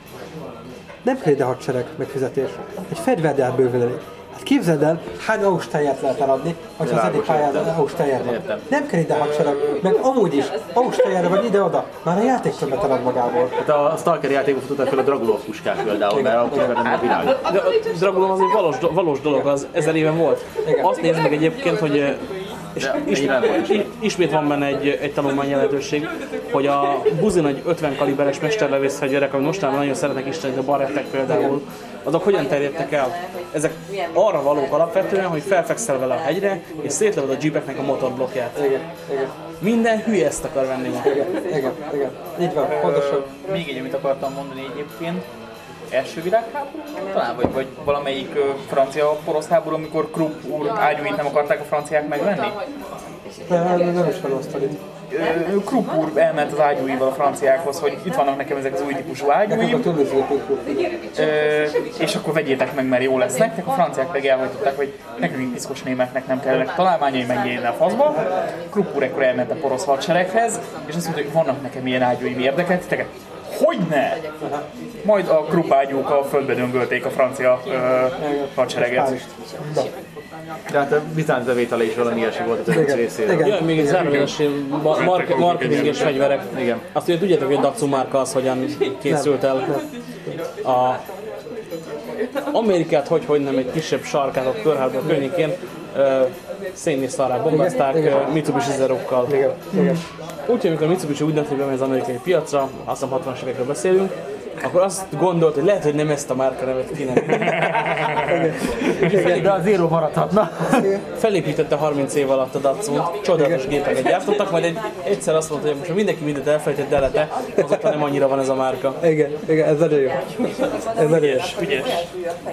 Speaker 1: Nem kell ide hadsereg megfizetés. Egy fegyvergyár elég. Hát képzeld el, hány aus lehet eladni, hogyha az egyik pályán aus van. Nem kell ide hadsereg, meg amúgy is, aus vagy ide-oda. Már a játék többet elad magából.
Speaker 6: Hát a Stalker játékot futották fel a Dragulov puskák például, mert akkor nem a világ.
Speaker 2: De a Dragulon az egy valós, valós dolog, az ezer éve volt.
Speaker 1: Igen.
Speaker 2: Azt nézd meg egyébként, hogy eh, és is,
Speaker 6: ennyire nem volt.
Speaker 2: is, ismét van benne egy, egy tanulmány lehetőség, hogy a buzi nagy 50 kaliberes mesterlevész fegyverek, amit mostanában nagyon szeretnek istenít, a barettek például, azok hogyan terjedtek el? Ezek arra valók alapvetően, hogy felfekszel vele a hegyre, és szétlövöd a jeepeknek a motorblokkját. Minden hülye ezt akar venni ma.
Speaker 1: Igen, igen. Így van, pontosan.
Speaker 5: Még egy, amit akartam mondani egyébként, első világháború talán, vagy, vagy valamelyik francia porosz háború, amikor Krupp úr ágyúit nem akarták a franciák megvenni?
Speaker 1: Nem, nem, is.
Speaker 5: Ö, Krupp úr elment az ágyúival a franciákhoz, hogy itt vannak nekem ezek az új típusú ágyúim, és akkor vegyétek meg, mert jó lesz nektek. A franciák pedig elhajtották, hogy nekünk piszkos németnek nem kellene találmányai, menjél a faszba. Krupp úr ekkor elment a porosz hadsereghez, és azt mondta, hogy vannak nekem ilyen ágyúim érdekel titeket. Hogyne? Majd a Krupp ágyúk a földbe döngölték a francia ö, hadsereget.
Speaker 6: De hát a bizánc bevétele is valami ilyesmi volt a török részéről.
Speaker 1: Igen.
Speaker 2: Ja, még egy zárójeles ma- mark- marketinges fegyverek.
Speaker 6: Igen.
Speaker 2: Azt ugye tudjátok, hogy a Daxu márka az hogyan készült el. A Amerikát hogy, hogy nem egy kisebb sarkát a Pearl Harbor környékén ö, szénnészarrá bombázták
Speaker 1: Igen, igen.
Speaker 2: Mitsubishi Zerokkal. Úgyhogy amikor a Mitsubishi úgy döntött, hogy bemegy az amerikai piacra, azt hiszem 60-as évekről beszélünk, akkor azt gondolt, hogy lehet, hogy nem ezt a márka nevet kéne.
Speaker 6: De a Zero maradhatna.
Speaker 2: Felépítette 30 év alatt a Datsun, csodálatos gépeket gyártottak, majd egy, egyszer azt mondta, hogy most mindenki mindent elfelejtett, de elete, azóta nem annyira van ez a márka.
Speaker 1: Igen, igen, ez nagyon jó. Ez nagyon jó.
Speaker 5: Ügyes.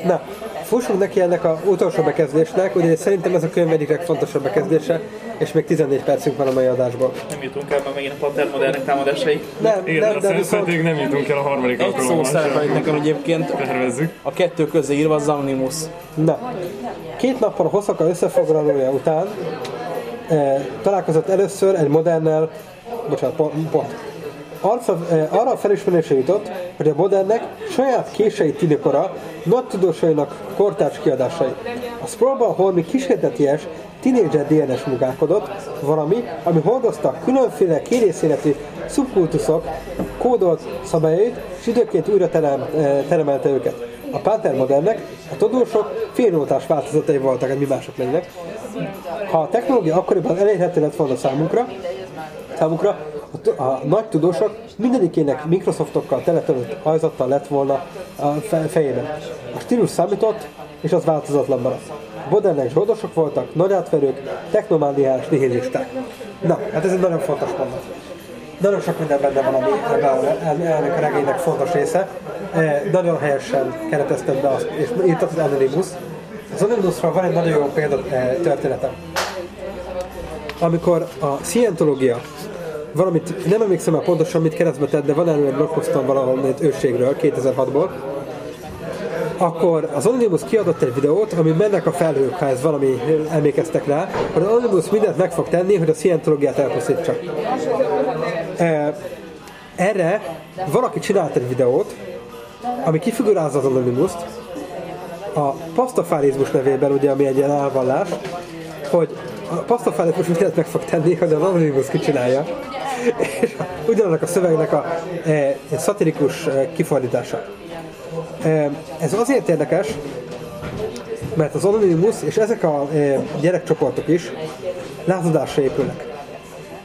Speaker 1: Na, fussunk neki ennek a utolsó bekezdésnek, ugye szerintem ez a könyv egyik legfontosabb bekezdése, és még 14 percünk van a mai adásból.
Speaker 5: Nem jutunk el, mert megint a pattermodernek támadásai.
Speaker 1: Nem,
Speaker 3: Igen,
Speaker 1: nem,
Speaker 3: de
Speaker 1: de viszont
Speaker 3: pedig nem jutunk el a harmadik
Speaker 2: Egy szó szerepel itt nekem egyébként,
Speaker 3: Tervezzük.
Speaker 2: a kettő közé írva Zamnimus.
Speaker 1: Na, két nappal a Hosszaka összefoglalója után eh, találkozott először egy modernel, bocsánat, pont, pont. Arca, eh, arra a felismerésre jutott, hogy a modernnek saját kései tinikora nagy tudósainak kortárs kiadásai. A Sprawl holmi kísérteties tínédzser DNS munkálkodott, valami, ami hordozta különféle kérészéletű szubkultuszok kódolt szabályait, és időként újra terem, eh, teremelte őket. A Panther modernnek a tudósok félnótás változatai voltak, mi mások lennének. Ha a technológia akkoriban elérhető lett volna számunkra, számukra a, a nagy tudósok mindegyikének Microsoftokkal teletölött ajzattal lett volna a fe- fejében. A stílus számított, és az változatlan maradt. Modernek zsoldosok voltak, nagy átverők, technomániás nihilisták. Na, hát ez egy nagyon fontos mondat. Nagyon sok minden benne van, ami ennek a regénynek fontos része. E, nagyon helyesen keretezted be azt, és írtad az Anonymous. Az Anonymousról van egy nagyon jó példa e, történetem amikor a szientológia valamit, nem emlékszem már pontosan mit keresztbe tett, de van erről egy blogposztom valahol egy őrségről, 2006-ból, akkor az Anonymous kiadott egy videót, ami mennek a felhők, ha ez valami emlékeztek rá, hogy az Anonymous mindent meg fog tenni, hogy a szientológiát elpusztítsa. Erre valaki csinált egy videót, ami kifigurázza az Anonymous-t, a pasztafárizmus nevében, ugye, ami egy ilyen elvallás, hogy a pasztafárizmus mindent meg fog tenni, hogy az Anonymous kicsinálja. És ugyanannak a szövegnek a e, szatirikus kifordítása. Ez azért érdekes, mert az Anonymous és ezek a gyerekcsoportok is lázadásra épülnek.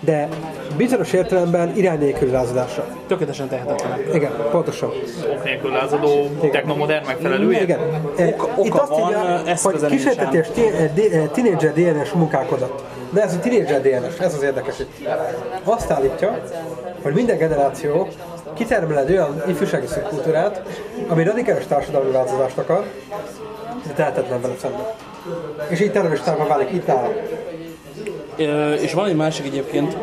Speaker 1: de bizonyos értelemben irány nélküli lázadásra.
Speaker 2: Tökéletesen tehetetlenek.
Speaker 1: Igen, pontosan.
Speaker 5: ok nélkül lázadó technomodern megfelelője.
Speaker 1: Igen. Itt
Speaker 2: oka
Speaker 1: azt
Speaker 2: van,
Speaker 1: írja, hogy kísérteti és ti- di- eh, tínédzser DNS munkálkodott. De ez a tínédzser DNS, ez az érdekes. itt. Azt állítja, hogy minden generáció kitermel egy olyan ifjúsági szubkultúrát, ami radikális társadalmi változást akar, de tehetetlen vele szemben. És így terroristává válik itt nálam.
Speaker 2: Ö, És van egy másik egyébként,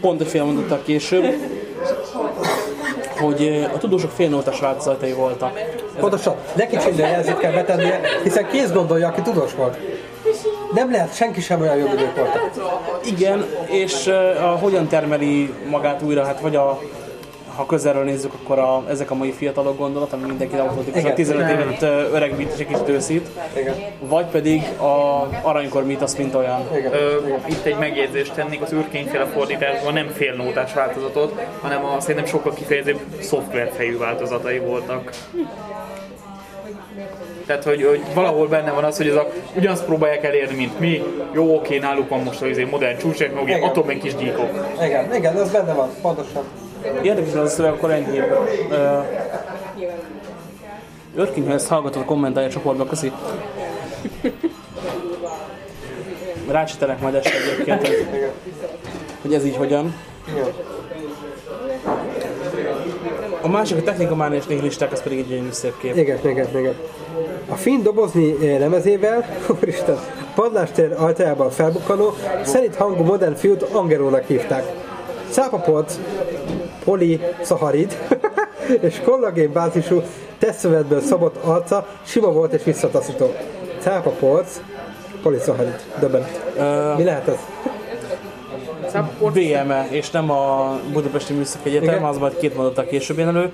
Speaker 2: pont egy fél mondattal később, hogy a tudósok félnótás változatai voltak.
Speaker 1: Pontosan, neki csinálja jelzőt kell betennie, hiszen kész gondolja, aki tudós volt. Nem lehet, senki sem olyan jó, mint ők voltak.
Speaker 2: Igen, és a, hogyan termeli magát újra, hát vagy a ha közelről nézzük, akkor a, ezek a mai fiatalok gondolat, ami mindenki automatikusan
Speaker 1: Igen.
Speaker 2: 15 évet ö, öregbít és egy kicsit őszít,
Speaker 1: Igen.
Speaker 2: vagy pedig a aranykor mítosz, mint olyan.
Speaker 5: Ö, itt egy megjegyzést tennék, az űrkényféle fordításban nem félnótás változatot, hanem a szerintem sokkal kifejezőbb szoftverfejű változatai voltak. Tehát, hogy, hogy valahol benne van az, hogy ez a, ugyanazt próbálják elérni, mint mi. Jó, oké, náluk van most az izé modern csúcstechnológia,
Speaker 1: Igen.
Speaker 5: attól még kis gyíkok.
Speaker 1: Igen, igen, ez benne van, pontosan.
Speaker 2: Érdekes az szöveg, akkor. Ö, Örkény, ha ezt hallgatod, kommentálja a csoportba, köszi. Rácsítelek majd este egyébként, hogy, hogy ez így hogyan. A másik a technikamán és nihilisták, az pedig egy gyönyörű szép kép.
Speaker 1: Igen, igen, igen. A finn dobozni eh, lemezével, úristen, padlástér ajtajában felbukkanó, szerint hangú modern fiút Angerónak hívták. Cápaport, poliszaharid és kollagén bázisú tesztszövetből szabott arca sima volt és visszataszító. Cápaport, poliszaharid. Döbbenet. Mi lehet ez?
Speaker 2: BME, és nem a Budapesti Műszaki Egyetem,
Speaker 1: Igen.
Speaker 2: az majd két mondattal később jön elő,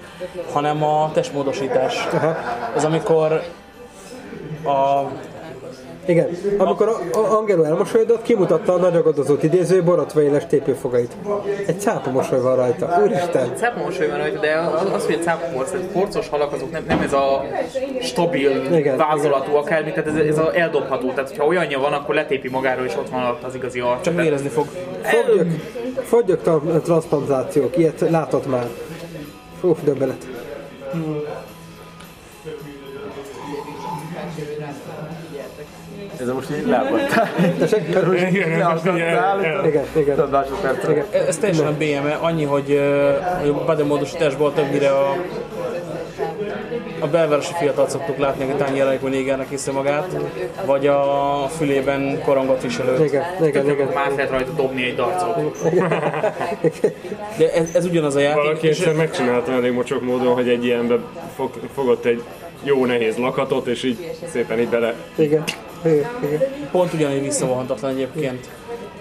Speaker 2: hanem a testmódosítás.
Speaker 1: Aha.
Speaker 2: Ez amikor a
Speaker 1: Igen, amikor a- a- Angelo elmosolyodott, kimutatta a nagyagadozót idéző borotva éles tépőfogait. Egy cápa mosoly van rajta. Úristen!
Speaker 5: Cápa mosoly van rajta, de az, az hogy a cápa porc, porcos halak azok nem, nem ez a stabil
Speaker 1: Igen,
Speaker 5: vázolatú akármi, tehát ez, ez a eldobható. Tehát, hogyha olyanja van, akkor letépi magáról, és ott van az igazi arc.
Speaker 2: csak érezni fog.
Speaker 1: Foggyok, foggyok tra- transplantációk, ilyet látott már. Fú, döbbenet.
Speaker 6: Ez most így.
Speaker 3: Igen, ez most így el- el-
Speaker 1: Igen.
Speaker 2: Ez teljesen a BME, annyi, hogy, hogy a bademódosításból többnyire a a belvárosi fiatal szoktuk látni, aki tányéraikon égernek hiszi magát, vagy a fülében korongott viselőt.
Speaker 1: Igen, igen, igen.
Speaker 5: Már lehet rajta dobni egy darcot.
Speaker 2: De ez, ez ugyanaz a játék,
Speaker 3: Valaki egyszer megcsinálta elég mocsok módon, hogy egy ilyenbe fog, fogott egy jó nehéz lakatot, és így szépen így bele
Speaker 1: Igen, igen, igen.
Speaker 2: pont ugyanígy visszavonhatatlan egyébként.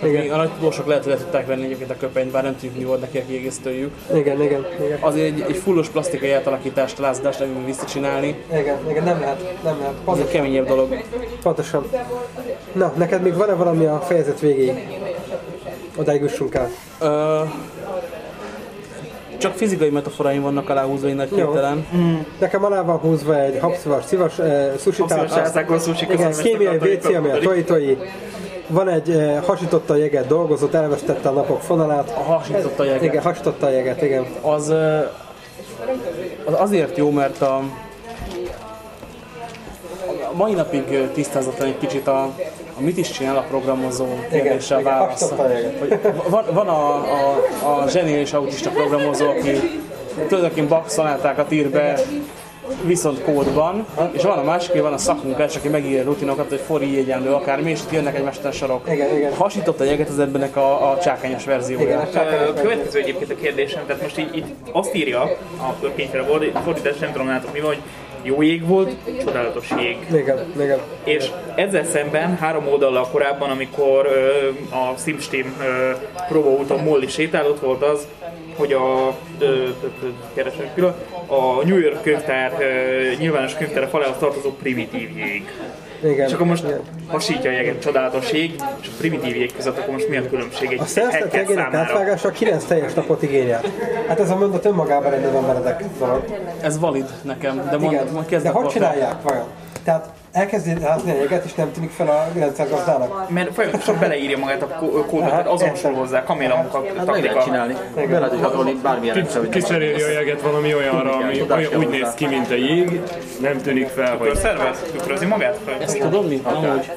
Speaker 1: Igen.
Speaker 2: Igen. A nagy tudósok lehet, hogy le tudták venni egyébként a köpenyt, bár nem tudjuk mi volt neki a kiegészítőjük.
Speaker 1: Igen, igen, igen.
Speaker 2: Azért egy, egy fullos plastikai átalakítást, lázadást nem visszacsinálni,
Speaker 1: Igen, igen, nem lehet, nem lehet.
Speaker 2: az egy
Speaker 1: Pontosan.
Speaker 2: keményebb dolog.
Speaker 1: Pontosan. Na, neked még van-e valami a fejezet végéig? Odáig jussunk el.
Speaker 2: Ö, csak fizikai metaforaim vannak aláhúzva innen
Speaker 1: Jó.
Speaker 2: hirtelen.
Speaker 1: Nekem alá van húzva egy habszivas, szivas, eh, sushi
Speaker 5: Abszolút
Speaker 1: tál-
Speaker 5: sárszákon sushi
Speaker 1: Igen, kémiai WC, ami a
Speaker 5: kapcsolat.
Speaker 1: toi Van egy eh, hasította jeget dolgozott, elvesztette a napok fonalát.
Speaker 2: A hasította jeget.
Speaker 1: Igen, hasította a jeget, igen.
Speaker 2: Az, ö, az azért jó, mert a, a mai napig ö, tisztázatlan egy kicsit a, a mit is csinál a programozó kérdéssel
Speaker 1: igen,
Speaker 2: válasz.
Speaker 1: hasította a.
Speaker 2: Hogy Van, van a, a, a zseniális autista programozó, aki tulajdonképpen Bach szonátákat ír be viszont kódban, és van a másik, van a szakmunkás, aki megír rutinokat, hogy for egyenlő akármi, és itt jönnek egymástan sorok.
Speaker 1: Igen, igen.
Speaker 2: A jeget az ebbenek a, a csákányos verziója.
Speaker 1: Igen, a
Speaker 5: Ö, Következő egyébként a kérdésem, tehát most így, így azt írja a pörkényféle fordítás, nem tudom nálatok mi van, hogy jó jég volt, csodálatos jég.
Speaker 1: Igen, igen.
Speaker 5: És ezzel szemben három oldallal korábban, amikor ö, a SimSteam próbaúton Molly sétálott, volt az, hogy a, ö, ö, ö, keresek külön, a New York könyvtár, ö, nyilvános könyvtár falához tartozó primitív jég.
Speaker 1: igen.
Speaker 5: És akkor most
Speaker 1: igen.
Speaker 5: hasítja a jeget csodálatos jég, és a primitív jég között akkor most mi a különbség egy
Speaker 1: A szerzett
Speaker 5: számára?
Speaker 1: átvágása 9 teljes napot igényel. Hát ez a mondat önmagában egy nagyon meredek dolog.
Speaker 2: Ez valid nekem, de mond,
Speaker 1: Igen,
Speaker 2: mond
Speaker 1: de hogy csinálják vajon? Tehát elkezdi látni a jeget, és nem tűnik fel a rendszer gazdának.
Speaker 5: Mert folyamatosan beleírja magát a kó- kódot, tehát azonosul hozzá, kamélamokat,
Speaker 6: Hát meg lehet
Speaker 5: taktika.
Speaker 6: csinálni. Be lehet, hogy hatolni bármilyen rendszer,
Speaker 3: Kicseréli a jeget valami olyanra, ami úgy néz ki, mint a jég, nem tűnik fel, hogy
Speaker 5: Szervet? Tükrözi magát?
Speaker 2: Ezt tudod mi? Amúgy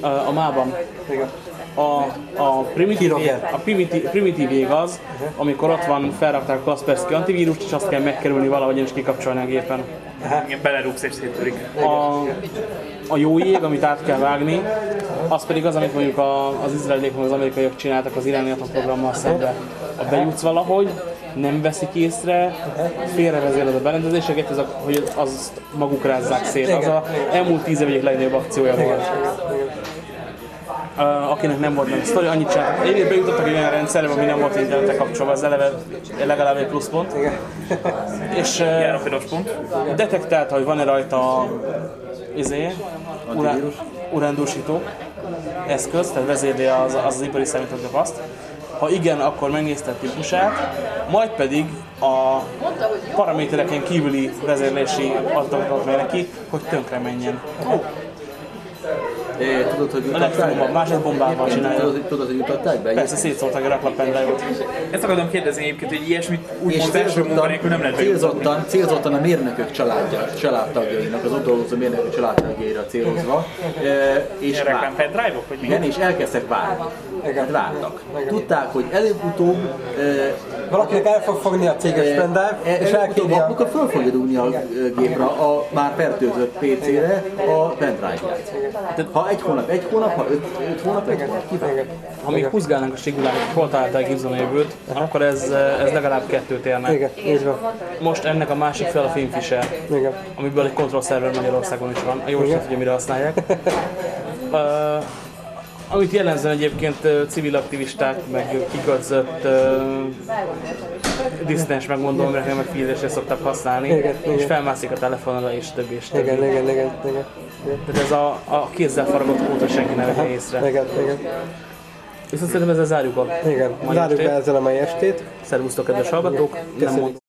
Speaker 2: a, a mában. A, a primitív, a primitív, primitív ég az, amikor ott van, felrakták a Kaspersky antivírust, és azt kell megkerülni valahogyan és kikapcsolni a gépen.
Speaker 5: Igen, belerúgsz és széttörik.
Speaker 2: A, a jó jég, amit át kell vágni, az pedig az, amit mondjuk a, az izraeliek meg az amerikaiak csináltak az iráni atomprogrammal szemben. Ha bejutsz valahogy, nem veszik észre, félrevezéled a berendezéseket, ez a, hogy azt maguk rázzák szét. Az a elmúlt tíz év egyik legnagyobb akciója volt. Akinek nem volt meg sztori, annyit csináltak. Egyébként bejutottak egy olyan rendszerbe, ami nem volt internetre kapcsolva, az eleve legalább egy pluszpont. És
Speaker 5: Jár a pont.
Speaker 2: detektálta, hogy van-e rajta izé, urán, urándúsító eszköz, tehát vezérli az, az, az ipari számítógép azt. Ha igen, akkor megnézte a típusát, majd pedig a paramétereken kívüli vezérlési adatokat meg neki, hogy tönkre menjen.
Speaker 6: É, Tudod, hogy
Speaker 2: legfinomabb,
Speaker 6: be?
Speaker 2: másodbombával csinálja.
Speaker 6: Tudod, hogy- tudod, hogy jutották be?
Speaker 2: Persze szétszóltak a raklapendrive-ot.
Speaker 5: Ezt akartam kérdezni egyébként, hogy ilyesmit úgymond
Speaker 6: célzottan,
Speaker 5: munkanélkül nem lehet
Speaker 6: célzottan, célzottan a mérnökök családja, családtagjainak, az ott dolgozó mérnökök családtagjaira célozva, e, és
Speaker 5: Reklám
Speaker 6: vár.
Speaker 5: pendrive-ok?
Speaker 6: Igen, és elkezdtek várni. Hát vártak. Tudták, hogy előbb-utóbb e,
Speaker 1: Valakinek el fog fogni a céges pendrive, és
Speaker 6: előbb-utóbb
Speaker 1: elkéri a...
Speaker 6: akkor föl fogja dugni a gépre, a már fertőzött PC-re a pendrive-ját. Ha egy hónap, egy hónap, ha öt, öt hónap, öt hónap, kíván.
Speaker 2: Ha még húzgálnánk a sigulát, hogy hol találták Gibson jövőt, akkor ez, ez legalább kettőt érne.
Speaker 1: Igen, így van.
Speaker 2: Most ennek a másik fel a Finfisher,
Speaker 1: Igen.
Speaker 2: amiből egy kontrollszerver Magyarországon is van. A jó tudja, mire használják. amit jellemzően egyébként civil aktivisták, meg kiköltözött uh, diszidens megmondó emberek meg fizetésre szoktak használni,
Speaker 1: Igen,
Speaker 2: és
Speaker 1: igen.
Speaker 2: felmászik a telefonra, és többi, és többi.
Speaker 1: Igen, igen, igen, igen.
Speaker 2: Tehát ez a, a kézzel faragott hogy senki ne vegye észre.
Speaker 1: Igen, igen,
Speaker 2: Viszont szerintem ezzel zárjuk a
Speaker 1: igen. Zárjuk
Speaker 2: estét.
Speaker 1: ezzel a mai estét.
Speaker 2: Szervusztok, kedves hallgatók! Nem mond,